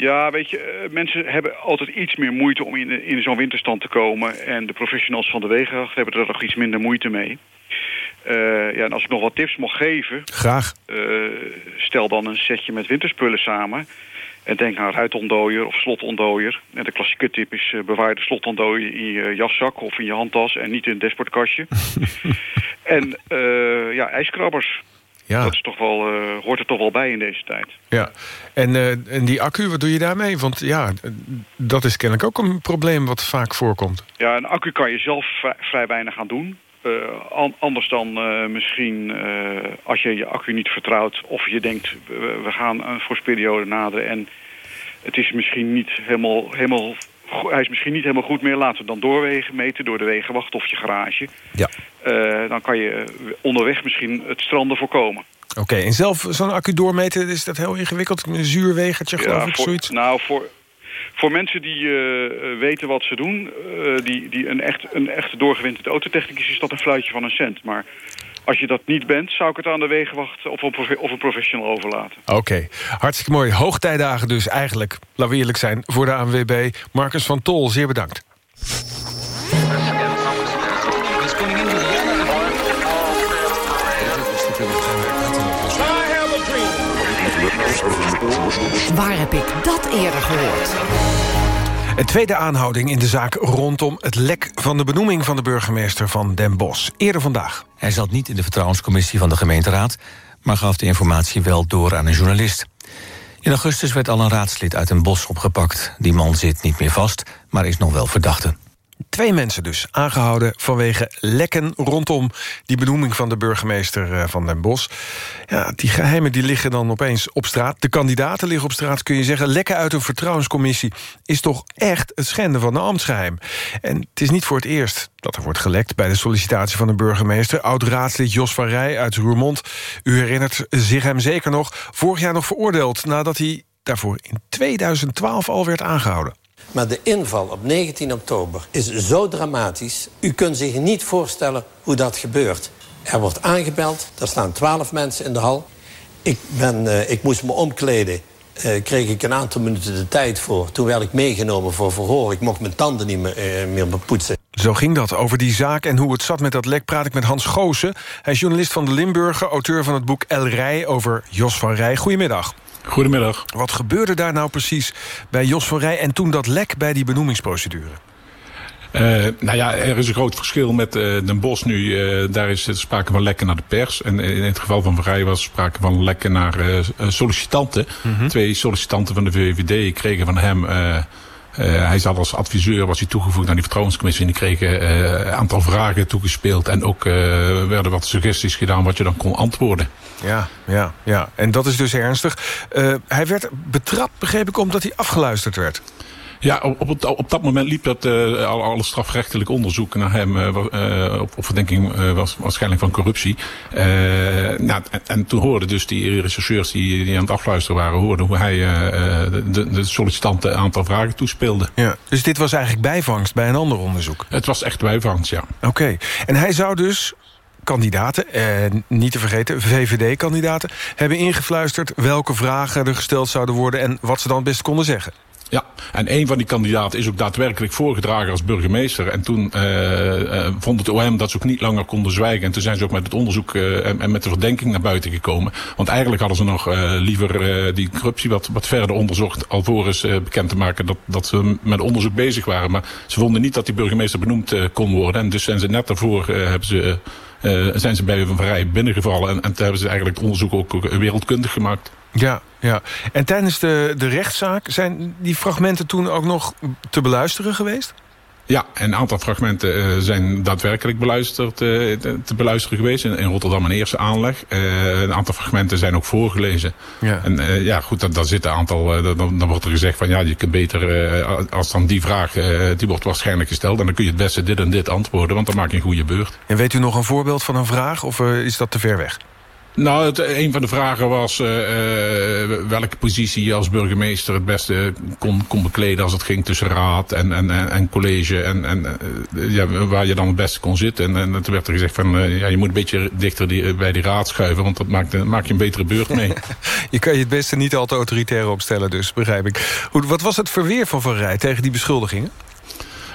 Ja, weet je, eh, mensen hebben altijd iets meer moeite om in, in zo'n winterstand te komen. En de professionals van de wegenwacht hebben er nog iets minder moeite mee. Eh, ja, en als ik nog wat tips mag geven... Graag. eh, stel dan een setje met winterspullen samen. En denk aan ruitontdooier of slotontdooier. En de klassieke tip is bewaar de slotontdooier in je jaszak of in je handtas... en niet in het dashboardkastje. en ja, ijskrabbers. Ja. Dat is toch wel, eh, hoort er toch wel bij in deze tijd. Ja, en, eh, en die accu, wat doe je daarmee? Want ja, dat is kennelijk ook een probleem wat vaak voorkomt. Ja, een accu kan je zelf vrij, weinig aan doen. Eh, an- anders dan misschien als je je accu niet vertrouwt... of je denkt, we, gaan een vorstperiode naderen... en het is misschien niet helemaal, helemaal, hij is misschien niet helemaal goed meer... laten we dan doorwegen meten door de wegenwacht of je garage. Ja. Eh, dan kan je onderweg misschien het stranden voorkomen. Oké, en zelf zo'n accu doormeten, is dat heel ingewikkeld? Een zuurwegertje, geloof ik, voor, zoiets? Nou, voor, voor mensen die eh, eh, weten wat ze doen... eh, die, die een, echt, een echte doorgewinterde autotechnicus... is dat een fluitje van een cent. Maar als je dat niet bent, zou ik het aan de wegenwacht of een, profe- of een professional overlaten. Oké, hartstikke mooi. Hoogtijdagen dus eigenlijk, laten we eerlijk zijn, voor de ANWB. Marcus van Tol, zeer bedankt. Waar heb ik dat eerder gehoord? Een tweede aanhouding in de zaak rondom het lek van de benoeming van de burgemeester van Den Bosch. Eerder vandaag. Hij zat niet in de vertrouwenscommissie van de gemeenteraad... maar gaf de informatie wel door aan een journalist. In augustus werd al een raadslid uit Den Bosch opgepakt. Die man zit niet meer vast, maar is nog wel verdachte. Twee mensen dus aangehouden vanwege lekken rondom die benoeming van de burgemeester eh, van Den Bosch. Ja, die geheimen die liggen dan opeens op straat. De kandidaten liggen op straat, kun je zeggen. Lekken uit een vertrouwenscommissie is toch echt het schenden van een ambtsgeheim. En het is niet voor het eerst dat er wordt gelekt bij de sollicitatie van de burgemeester. Oud-raadslid Jos van Rij uit Roermond. U herinnert zich hem zeker nog. Vorig jaar nog veroordeeld nadat hij daarvoor in 2012 al werd aangehouden. Maar de inval op 19 oktober is zo dramatisch. U kunt zich niet voorstellen hoe dat gebeurt. Er wordt aangebeld, er staan 12 mensen in de hal. Ik, ben, eh, ik moest me omkleden. Eh, kreeg ik een aantal minuten de tijd voor. Toen werd ik meegenomen voor verhoor. Ik mocht mijn tanden niet meer, eh, meer. Zo ging dat. Over die zaak en hoe het zat met dat lek praat ik met Hans Goosen. Hij is journalist van de Limburger, auteur van het boek El Rij over Jos van Rij. Goedemiddag. Goedemiddag. Wat gebeurde daar nou precies bij Jos van Rij... en toen dat lek bij die benoemingsprocedure? Uh, nou ja, er is een groot verschil met uh, Den Bosch nu. Uh, daar is sprake van lekken naar de pers. En in het geval van Vrij was sprake van lekken naar sollicitanten. Mm -hmm. Twee sollicitanten van de VVD kregen van hem... hij zat als adviseur, was hij toegevoegd aan die vertrouwenscommissie. En die kregen een aantal vragen toegespeeld. En ook werden wat suggesties gedaan wat je dan kon antwoorden. Ja, ja, ja. En dat is dus ernstig. hij werd betrapt, begreep ik, omdat hij afgeluisterd werd. Ja, op, op dat moment liep dat uh, al, alle strafrechtelijk onderzoek naar hem uh, uh, op, op verdenking was waarschijnlijk van corruptie. nou, en, en, toen hoorden dus die rechercheurs die, die aan het afluisteren waren, hoorden hoe hij de, de sollicitanten een aantal vragen toespeelde. Ja, dus dit was eigenlijk bijvangst bij een ander onderzoek? Het was echt bijvangst, ja. Oké, okay. en hij zou dus kandidaten, eh, niet te vergeten, VVD-kandidaten... hebben ingefluisterd welke vragen er gesteld zouden worden... en wat ze dan het best konden zeggen. Ja, en een van die kandidaten is ook daadwerkelijk voorgedragen als burgemeester. En toen uh, vond het OM dat ze ook niet langer konden zwijgen. En toen zijn ze ook met het onderzoek uh, en, en, met de verdenking naar buiten gekomen. Want eigenlijk hadden ze nog liever die corruptie wat, wat verder onderzocht... alvorens bekend te maken dat, dat ze met onderzoek bezig waren. Maar ze vonden niet dat die burgemeester benoemd kon worden. En dus zijn ze net daarvoor hebben ze... Uh, zijn ze bij Van Vrij binnengevallen. En, en hebben ze eigenlijk het onderzoek ook wereldkundig gemaakt. Ja, ja. En tijdens de, de rechtszaak zijn die fragmenten toen ook nog te beluisteren geweest? Ja, een aantal fragmenten uh, zijn daadwerkelijk beluisterd, uh, te beluisteren geweest. In, in Rotterdam een eerste aanleg. Uh, een aantal fragmenten zijn ook voorgelezen. Ja. En ja, goed, dan, dan zit een aantal... dan, dan wordt er gezegd van ja, je kunt beter... als dan die vraag, die wordt waarschijnlijk gesteld... en dan kun je het beste dit en dit antwoorden, want dan maak je een goede beurt. En weet u nog een voorbeeld van een vraag of is dat te ver weg? Nou, het, een van de vragen was uh, uh, welke positie je als burgemeester het beste kon, kon bekleden als het ging tussen raad en, en, en college en, en uh, ja, waar je dan het beste kon zitten. En, en toen werd er gezegd van ja, je moet een beetje dichter die, bij die raad schuiven, want dat maakt, maak je een betere beurt mee. je kan je het beste niet al te autoritair opstellen dus, begrijp ik. Goed, wat was het verweer van Van Rij tegen die beschuldigingen?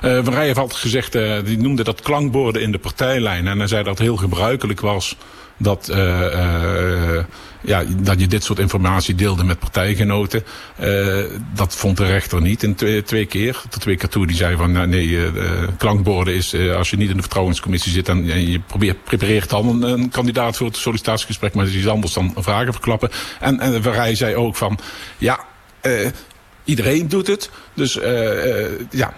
Uh, Van Rij heeft altijd gezegd, uh, die noemde dat klankborden in de partijlijn. En hij zei dat het heel gebruikelijk was dat, uh, uh, ja, dat je dit soort informatie deelde met partijgenoten. Uh, dat vond de rechter niet in twee, twee keer. Tot twee keer toe die zei van nou, nee, klankborden is als je niet in de vertrouwenscommissie zit en je probeert, prepareert dan een, kandidaat voor het sollicitatiegesprek, maar het is iets anders dan vragen verklappen. En, en Verrij zei ook van ja. Iedereen doet het. Dus uh, uh, ja,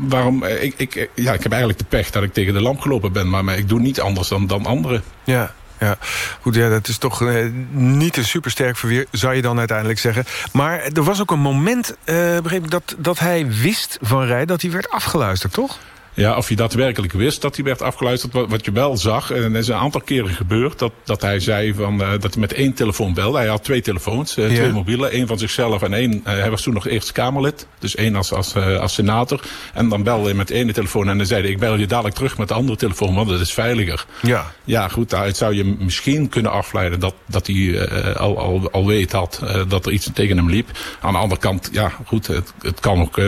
waarom? Ik, ik, ja, ik heb eigenlijk de pech dat ik tegen de lamp gelopen ben. Maar, maar ik doe niet anders dan, dan anderen. Ja, ja, goed, ja, dat is toch niet een supersterk verweer, zou je dan uiteindelijk zeggen. Maar er was ook een moment, begreep ik, dat, dat hij wist van Rij dat hij werd afgeluisterd, toch? Ja, of je daadwerkelijk wist dat hij werd afgeluisterd. Wat, wat je wel zag, en er is een aantal keren gebeurd... dat, dat hij zei van, uh, dat hij met één telefoon belde. Hij had twee telefoons, uh, twee mobiele. één van zichzelf en één... Uh, hij was toen nog Eerste Kamerlid. Dus één als, als, als senator. En dan belde hij met de ene telefoon en dan zei hij... ik bel je dadelijk terug met de andere telefoon, want dat is veiliger. Ja, ja goed, daaruit zou je misschien kunnen afleiden... dat, dat hij al, al, al weet had dat er iets tegen hem liep. Aan de andere kant, ja goed, het, het kan ook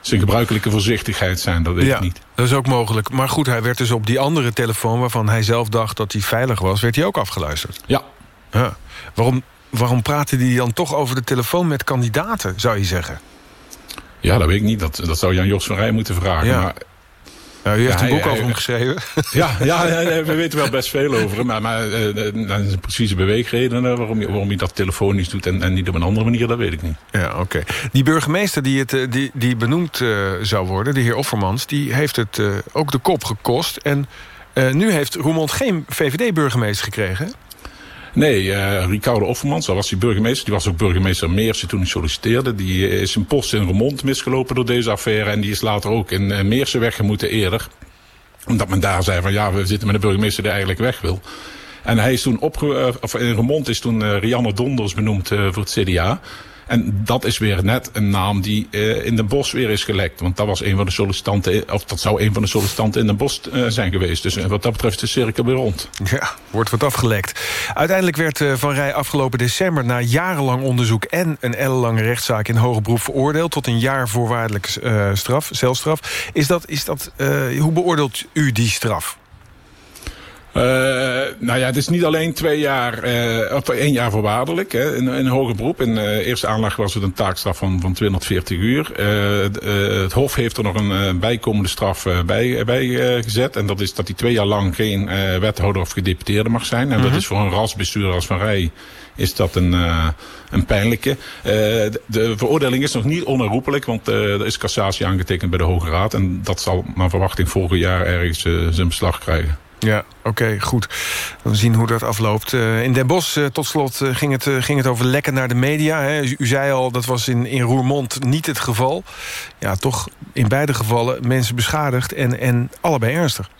zijn gebruikelijke voorzichtigheid zijn, dat weet ja, ik niet. Dat is ook mogelijk. Maar goed, hij werd dus op die andere telefoon... waarvan hij zelf dacht dat hij veilig was, werd hij ook afgeluisterd. Ja. ja. Waarom, waarom praatte hij dan toch over de telefoon met kandidaten, zou je zeggen? Ja, dat weet ik niet. Dat, dat zou Jan Jos van Rij moeten vragen. Ja. Maar nou, u heeft Ja, een boek hij- over hem geschreven. Ja, ja, ja, we weten wel best veel over hem. Maar, maar eh, dan zijn precieze beweegredenen waarom, waarom hij dat telefonisch doet en, en niet op een andere manier, dat weet ik niet. Ja, oké. Die burgemeester die, het, eh, die, die benoemd eh, zou worden, de heer Offermans... die heeft het eh, ook de kop gekost. En eh, nu heeft Roermond geen VVD-burgemeester gekregen. Nee, eh Ricardo Offermans, dat was die burgemeester. Die was ook burgemeester Meersen toen hij solliciteerde. Die eh, is een post in Remond misgelopen door deze affaire. En die is later ook in eh, Meersen weggemoeten eerder. Omdat men daar zei van ja, we zitten met een burgemeester die eigenlijk weg wil. En hij is toen opge of in Remond is toen Rianne Donders benoemd voor het CDA. En dat is weer net een naam die eh, in Den Bosch weer is gelekt. Want dat was een van de sollicitanten, of dat zou een van de sollicitanten in Den Bosch eh, zijn geweest. Dus eh, wat dat betreft is de cirkel weer rond. Ja, wordt wat afgelekt. Uiteindelijk werd eh, Van Rij afgelopen december... na jarenlang onderzoek en een ellenlange rechtszaak... in hoger beroep veroordeeld tot een jaar voorwaardelijke eh, straf, celstraf. Is dat, is dat, eh, hoe beoordeelt u die straf? Eh, nou ja, het is niet alleen twee jaar, eh, of één jaar voorwaardelijk hè, in, in een hoger beroep. In de eerste aanleg was het een taakstraf van, van 240 uur. Het Hof heeft er nog een bijkomende straf bij, bij gezet. En dat is dat hij twee jaar lang geen wethouder of gedeputeerde mag zijn. En dat Mhm. is voor een rasbestuurder als Van Rij is dat een, een pijnlijke. De, de veroordeling is nog niet onherroepelijk, want er is cassatie aangetekend bij de Hoge Raad. En dat zal naar verwachting volgend jaar ergens zijn beslag krijgen. Ja, oké, goed. We zien hoe dat afloopt. Eh, in Den Bosch, eh, tot slot, eh, ging, het, ging het over lekken naar de media. Hè. U, zei al, dat was in, in Roermond niet het geval. Ja, toch in beide gevallen mensen beschadigd en, en allebei ernstig.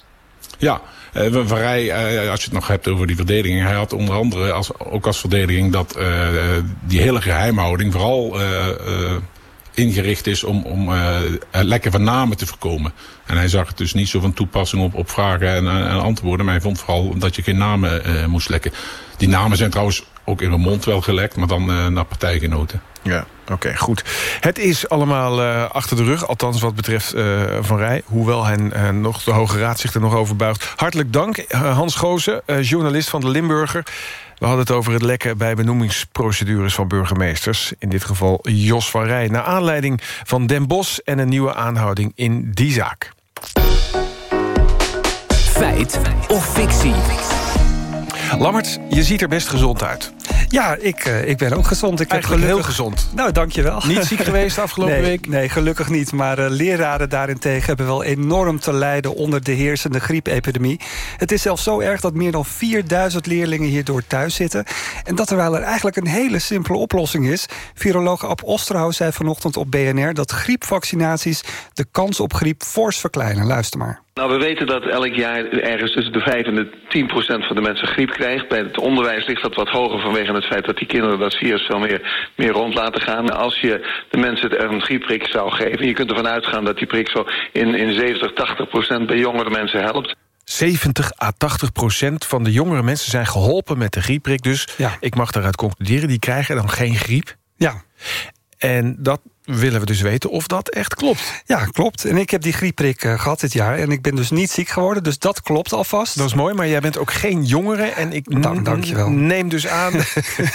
Ja, eh, Van Van Rij, eh, als je het nog hebt over die verdediging... hij had onder andere als, ook als verdediging dat die hele geheimhouding... vooral ingericht is om, om eh, lekken van namen te voorkomen. En hij zag het dus niet zo van toepassing op, op vragen en, en antwoorden... maar hij vond vooral dat je geen namen eh, moest lekken. Die namen zijn trouwens ook in een mond wel gelekt... maar dan eh, naar partijgenoten. Ja, oké, goed. Het is allemaal eh, achter de rug, althans wat betreft eh, Van Rij. Hoewel hen, eh, nog de Hoge Raad zich er nog over buigt. Hartelijk dank, Hans Goosen, eh, journalist van de Limburger. We hadden het over het lekken bij benoemingsprocedures van burgemeesters. In dit geval Jos van Rij. Naar aanleiding van Den Bosch en een nieuwe aanhouding in die zaak. Feit of fictie? Lammert, je ziet er best gezond uit. Ja, ik, eh, ik ben ook gezond. Ik Eigenlijk heb heel gelukkig... gezond. Nou, dankjewel. Niet ziek geweest de afgelopen nee, week? Nee, gelukkig niet. Maar eh, leraren daarentegen hebben wel enorm te lijden... onder de heersende griepepidemie. Het is zelfs zo erg dat meer dan 4000 leerlingen hierdoor thuis zitten. En dat terwijl er eigenlijk een hele simpele oplossing is. Viroloog Ab Osterhaus zei vanochtend op BNR... dat griepvaccinaties de kans op griep fors verkleinen. Luister maar. Nou, we weten dat elk jaar ergens tussen de 5 en de 10 procent van de mensen griep krijgt. Bij het onderwijs ligt dat wat hoger vanwege het feit dat die kinderen dat virus veel meer, meer rond laten gaan. Als je de mensen een griepprik zou geven, je kunt ervan uitgaan dat die prik zo in, in 70, 80 procent bij jongere mensen helpt. 70 à 80 procent van de jongere mensen zijn geholpen met de griepprik. Dus ik mag daaruit concluderen, die krijgen dan geen griep. Ja. En dat willen we dus weten of dat echt klopt. Ja, klopt. En ik heb die griepprik eh, gehad dit jaar. En ik ben dus niet ziek geworden, dus dat klopt alvast. Dat is mooi, maar jij bent ook geen jongere. En ik Dank- dankjewel. neem dus aan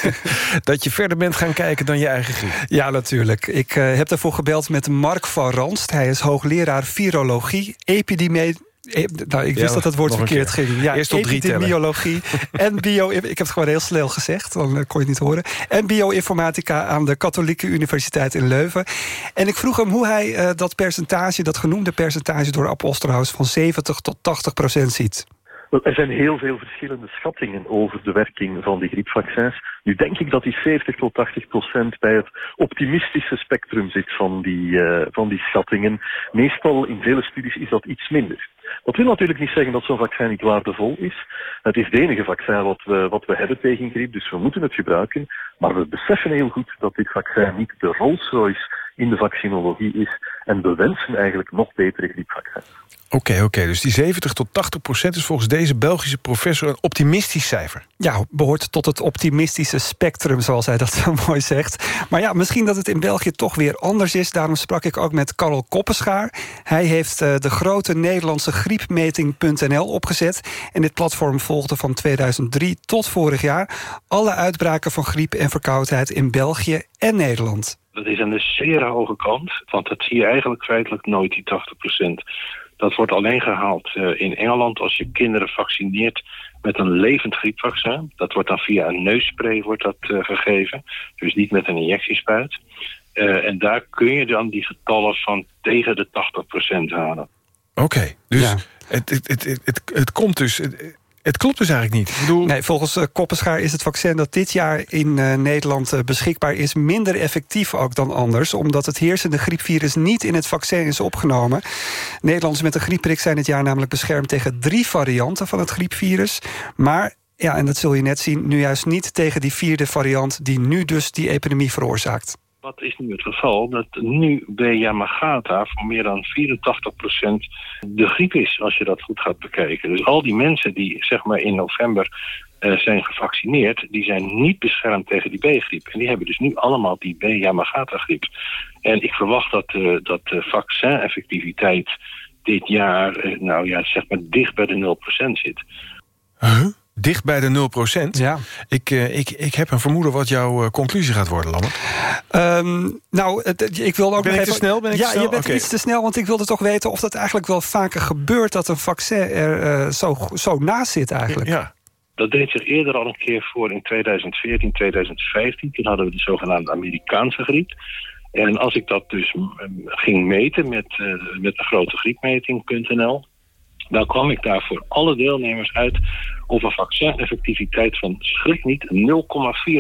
dat je verder bent gaan kijken dan je eigen griep. Ja, natuurlijk. Ik eh, heb daarvoor gebeld met Mark van Ranst. Hij is hoogleraar virologie, epidemie... e- nou, ik wist Ja, dat het woord verkeerd keer. ging. Ja, Eerst tot drie tellen. epidemiologie en bio... Ik heb het gewoon heel snel gezegd, dan eh, kon je het niet horen. En bioinformatica aan de Katholieke Universiteit in Leuven. En ik vroeg hem hoe hij eh, dat percentage, dat genoemde percentage door Osterhaus... van 70 tot 80 procent ziet. Er zijn heel veel verschillende schattingen over de werking van die griepvaccins. Nu denk ik dat die 70 tot 80 procent bij het optimistische spectrum zit van die, eh, van die schattingen. Meestal in vele studies is dat iets minder. Dat wil natuurlijk niet zeggen dat zo'n vaccin niet waardevol is. Het is het enige vaccin wat we, wat we hebben tegen griep, dus we moeten het gebruiken. Maar we beseffen heel goed dat dit vaccin niet de Rolls-Royce in de vaccinologie is. En we wensen eigenlijk nog betere griepvaccins. Oké, oké. Dus die 70 tot 80 procent is volgens deze Belgische professor... een optimistisch cijfer. Ja, behoort tot het optimistische spectrum, zoals hij dat zo mooi zegt. Maar ja, misschien dat het in België toch weer anders is. Daarom sprak ik ook met Karel Koppenschaar. Hij heeft eh, de grote Nederlandse griepmeting.nl opgezet. En dit platform volgde van 2003 tot vorig jaar... alle uitbraken van griep en verkoudheid in België en Nederland. Dat is aan de zeer hoge kant, want dat zie je eigenlijk feitelijk nooit, die 80 Dat wordt alleen gehaald eh, in Engeland als je kinderen vaccineert met een levend griepvaccin. Dat wordt dan via een neusspray wordt dat, eh, gegeven, dus niet met een injectiespuit. Eh, en daar kun je dan die getallen van tegen de 80% halen. Oké, dus het, het, het, het, het, het komt dus... Het, het klopt dus eigenlijk niet. Ik bedoel... Nee, volgens uh, Koppenschaar is het vaccin dat dit jaar in uh, Nederland uh, beschikbaar is... minder effectief ook dan anders, omdat het heersende griepvirus niet in het vaccin is opgenomen. Nederlanders met een griepprik zijn dit jaar namelijk beschermd tegen drie varianten van het griepvirus. Maar, ja, en dat zul je net zien, nu juist niet tegen die vierde variant... die nu dus die epidemie veroorzaakt. Wat is nu het geval? Dat nu bij Yamagata voor meer dan 84% de griep is, als je dat goed gaat bekijken. Dus al die mensen die zeg maar in november uh, zijn gevaccineerd, die zijn niet beschermd tegen die B-griep. En die hebben dus nu allemaal die B-Yamagata-griep. En ik verwacht dat, uh, dat de vaccineffectiviteit dit jaar, uh, nou ja, zeg maar dicht bij de 0% zit. Huh? Dicht bij de 0%. Ja. Ik, uh, ik, ik heb een vermoeden wat jouw uh, conclusie gaat worden, Lammert. Um, nou, het, ik wil ook ben nog ik even... te snel? Ben ik ja, te snel? je bent okay. iets te snel, want ik wilde toch weten... of dat eigenlijk wel vaker gebeurt dat een vaccin er uh, zo, zo naast zit eigenlijk. Ja. Dat deed zich eerder al een keer voor in 2014, 2015. Toen hadden we de zogenaamde Amerikaanse griep. En als ik dat dus ging meten met, uh, met de grote griepmeting.nl... dan kwam ik daar voor alle deelnemers uit op een vaccineffectiviteit van, schrik niet,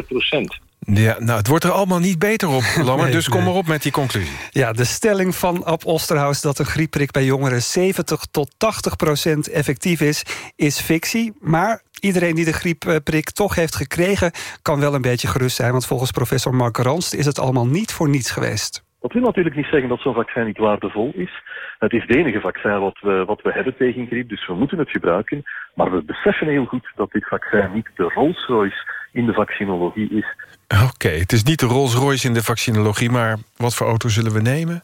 0,4 procent. Ja, nou, het wordt er allemaal niet beter op, Lammer. Nee, dus kom nee. maar op met die conclusie. Ja, de stelling van Ab Osterhaus dat een griepprik bij jongeren 70 tot 80 procent effectief is, is fictie. Maar iedereen die de griepprik toch heeft gekregen, kan wel een beetje gerust zijn. Want volgens professor Mark Ranst is het allemaal niet voor niets geweest. Dat wil natuurlijk niet zeggen dat zo'n vaccin niet waardevol is. Het is het enige vaccin wat we, wat we hebben tegen griep, dus we moeten het gebruiken. Maar we beseffen heel goed dat dit vaccin niet de Rolls-Royce in de vaccinologie is. Oké, okay, het is niet de Rolls-Royce in de vaccinologie... maar wat voor auto zullen we nemen?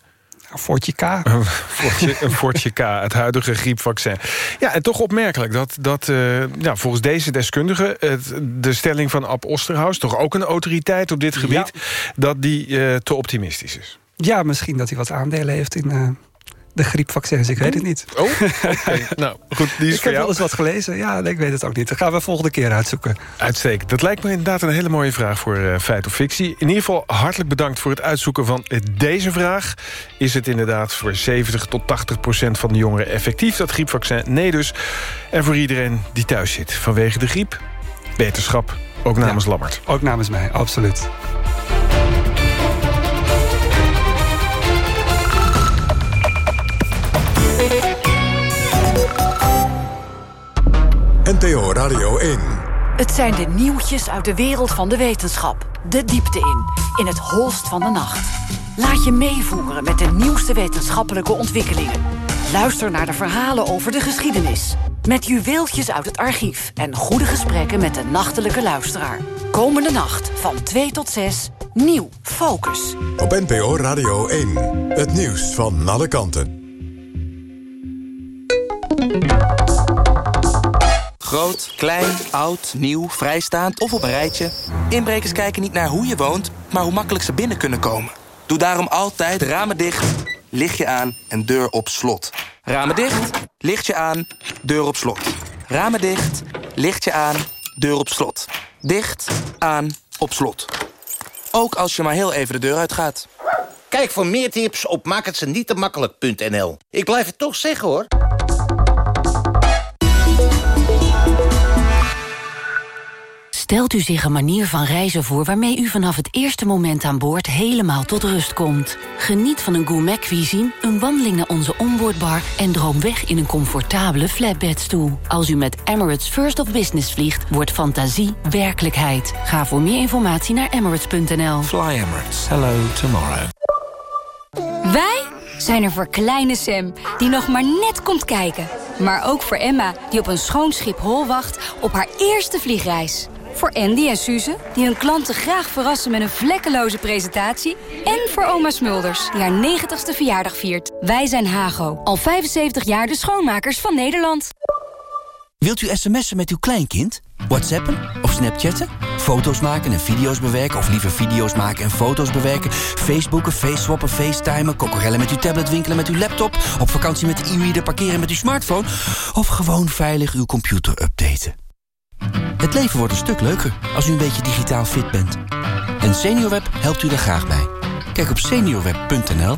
Een Fortje K. Een Fortje, een Fortje K, het huidige griepvaccin. Ja, en toch opmerkelijk dat, dat uh, ja, volgens deze deskundige... Het, de stelling van Ab Osterhaus, toch ook een autoriteit op dit gebied... Ja. dat die uh, te optimistisch is. Ja, misschien dat hij wat aandelen heeft in... Uh de griepvaccins, ik weet het niet. Oh, okay. nou goed, die is Ik heb wel eens wat gelezen, ja, ik weet het ook niet. Dat gaan we volgende keer uitzoeken. Uitstekend. Dat lijkt me inderdaad een hele mooie vraag voor uh, Feit of Fictie. In ieder geval hartelijk bedankt voor het uitzoeken van deze vraag. Is het inderdaad voor 70 tot 80 procent van de jongeren effectief, dat griepvaccin? Nee dus. En voor iedereen die thuis zit vanwege de griep, wetenschap, ook namens ja, Lammert. Ook namens mij, absoluut. NTO Radio 1. Het zijn de nieuwtjes uit de wereld van de wetenschap. De diepte in, in het holst van de nacht. Laat je meevoeren met de nieuwste wetenschappelijke ontwikkelingen. Luister naar de verhalen over de geschiedenis. Met juweeltjes uit het archief en goede gesprekken met de nachtelijke luisteraar. Komende nacht van 2 tot 6, nieuw Focus. Op NPO Radio 1, het nieuws van alle kanten. Groot, klein, oud, nieuw, vrijstaand of op een rijtje. Inbrekers kijken niet naar hoe je woont, maar hoe makkelijk ze binnen kunnen komen. Doe daarom altijd ramen dicht, lichtje aan en deur op slot. Ramen dicht, lichtje aan, deur op slot. Ramen dicht, lichtje aan, deur op slot. Dicht, aan, op slot. Ook als je maar heel even de deur uitgaat. Kijk voor meer tips op maakhetzenietemakkelijk.nl. Ik blijf het toch zeggen, hoor. Stelt u zich een manier van reizen voor... waarmee u vanaf het eerste moment aan boord helemaal tot rust komt. Geniet van een gourmet cuisine, een wandeling naar onze onboardbar... en droom weg in een comfortabele flatbedstoel. Als u met Emirates First of Business vliegt, wordt fantasie werkelijkheid. Ga voor meer informatie naar emirates.nl. Fly Emirates. Hello tomorrow. Wij zijn er voor kleine Sam, die nog maar net komt kijken. Maar ook voor Emma, die op een schoon schip hol wacht op haar eerste vliegreis. Voor Andy en Suze, die hun klanten graag verrassen met een vlekkeloze presentatie. En voor oma Smulders, die haar 90ste verjaardag viert. Wij zijn Hago, al 75 jaar de schoonmakers van Nederland. Wilt u sms'en met uw kleinkind? Whatsappen of snapchatten? Foto's maken en video's bewerken of liever video's maken en foto's bewerken? Facebooken, faceswappen, facetimen, kokorellen met uw tablet, winkelen met uw laptop... op vakantie met de e-reader, parkeren met uw smartphone... of gewoon veilig uw computer updaten? Het leven wordt een stuk leuker als u een beetje digitaal fit bent. En SeniorWeb helpt u daar graag bij. Kijk op seniorweb.nl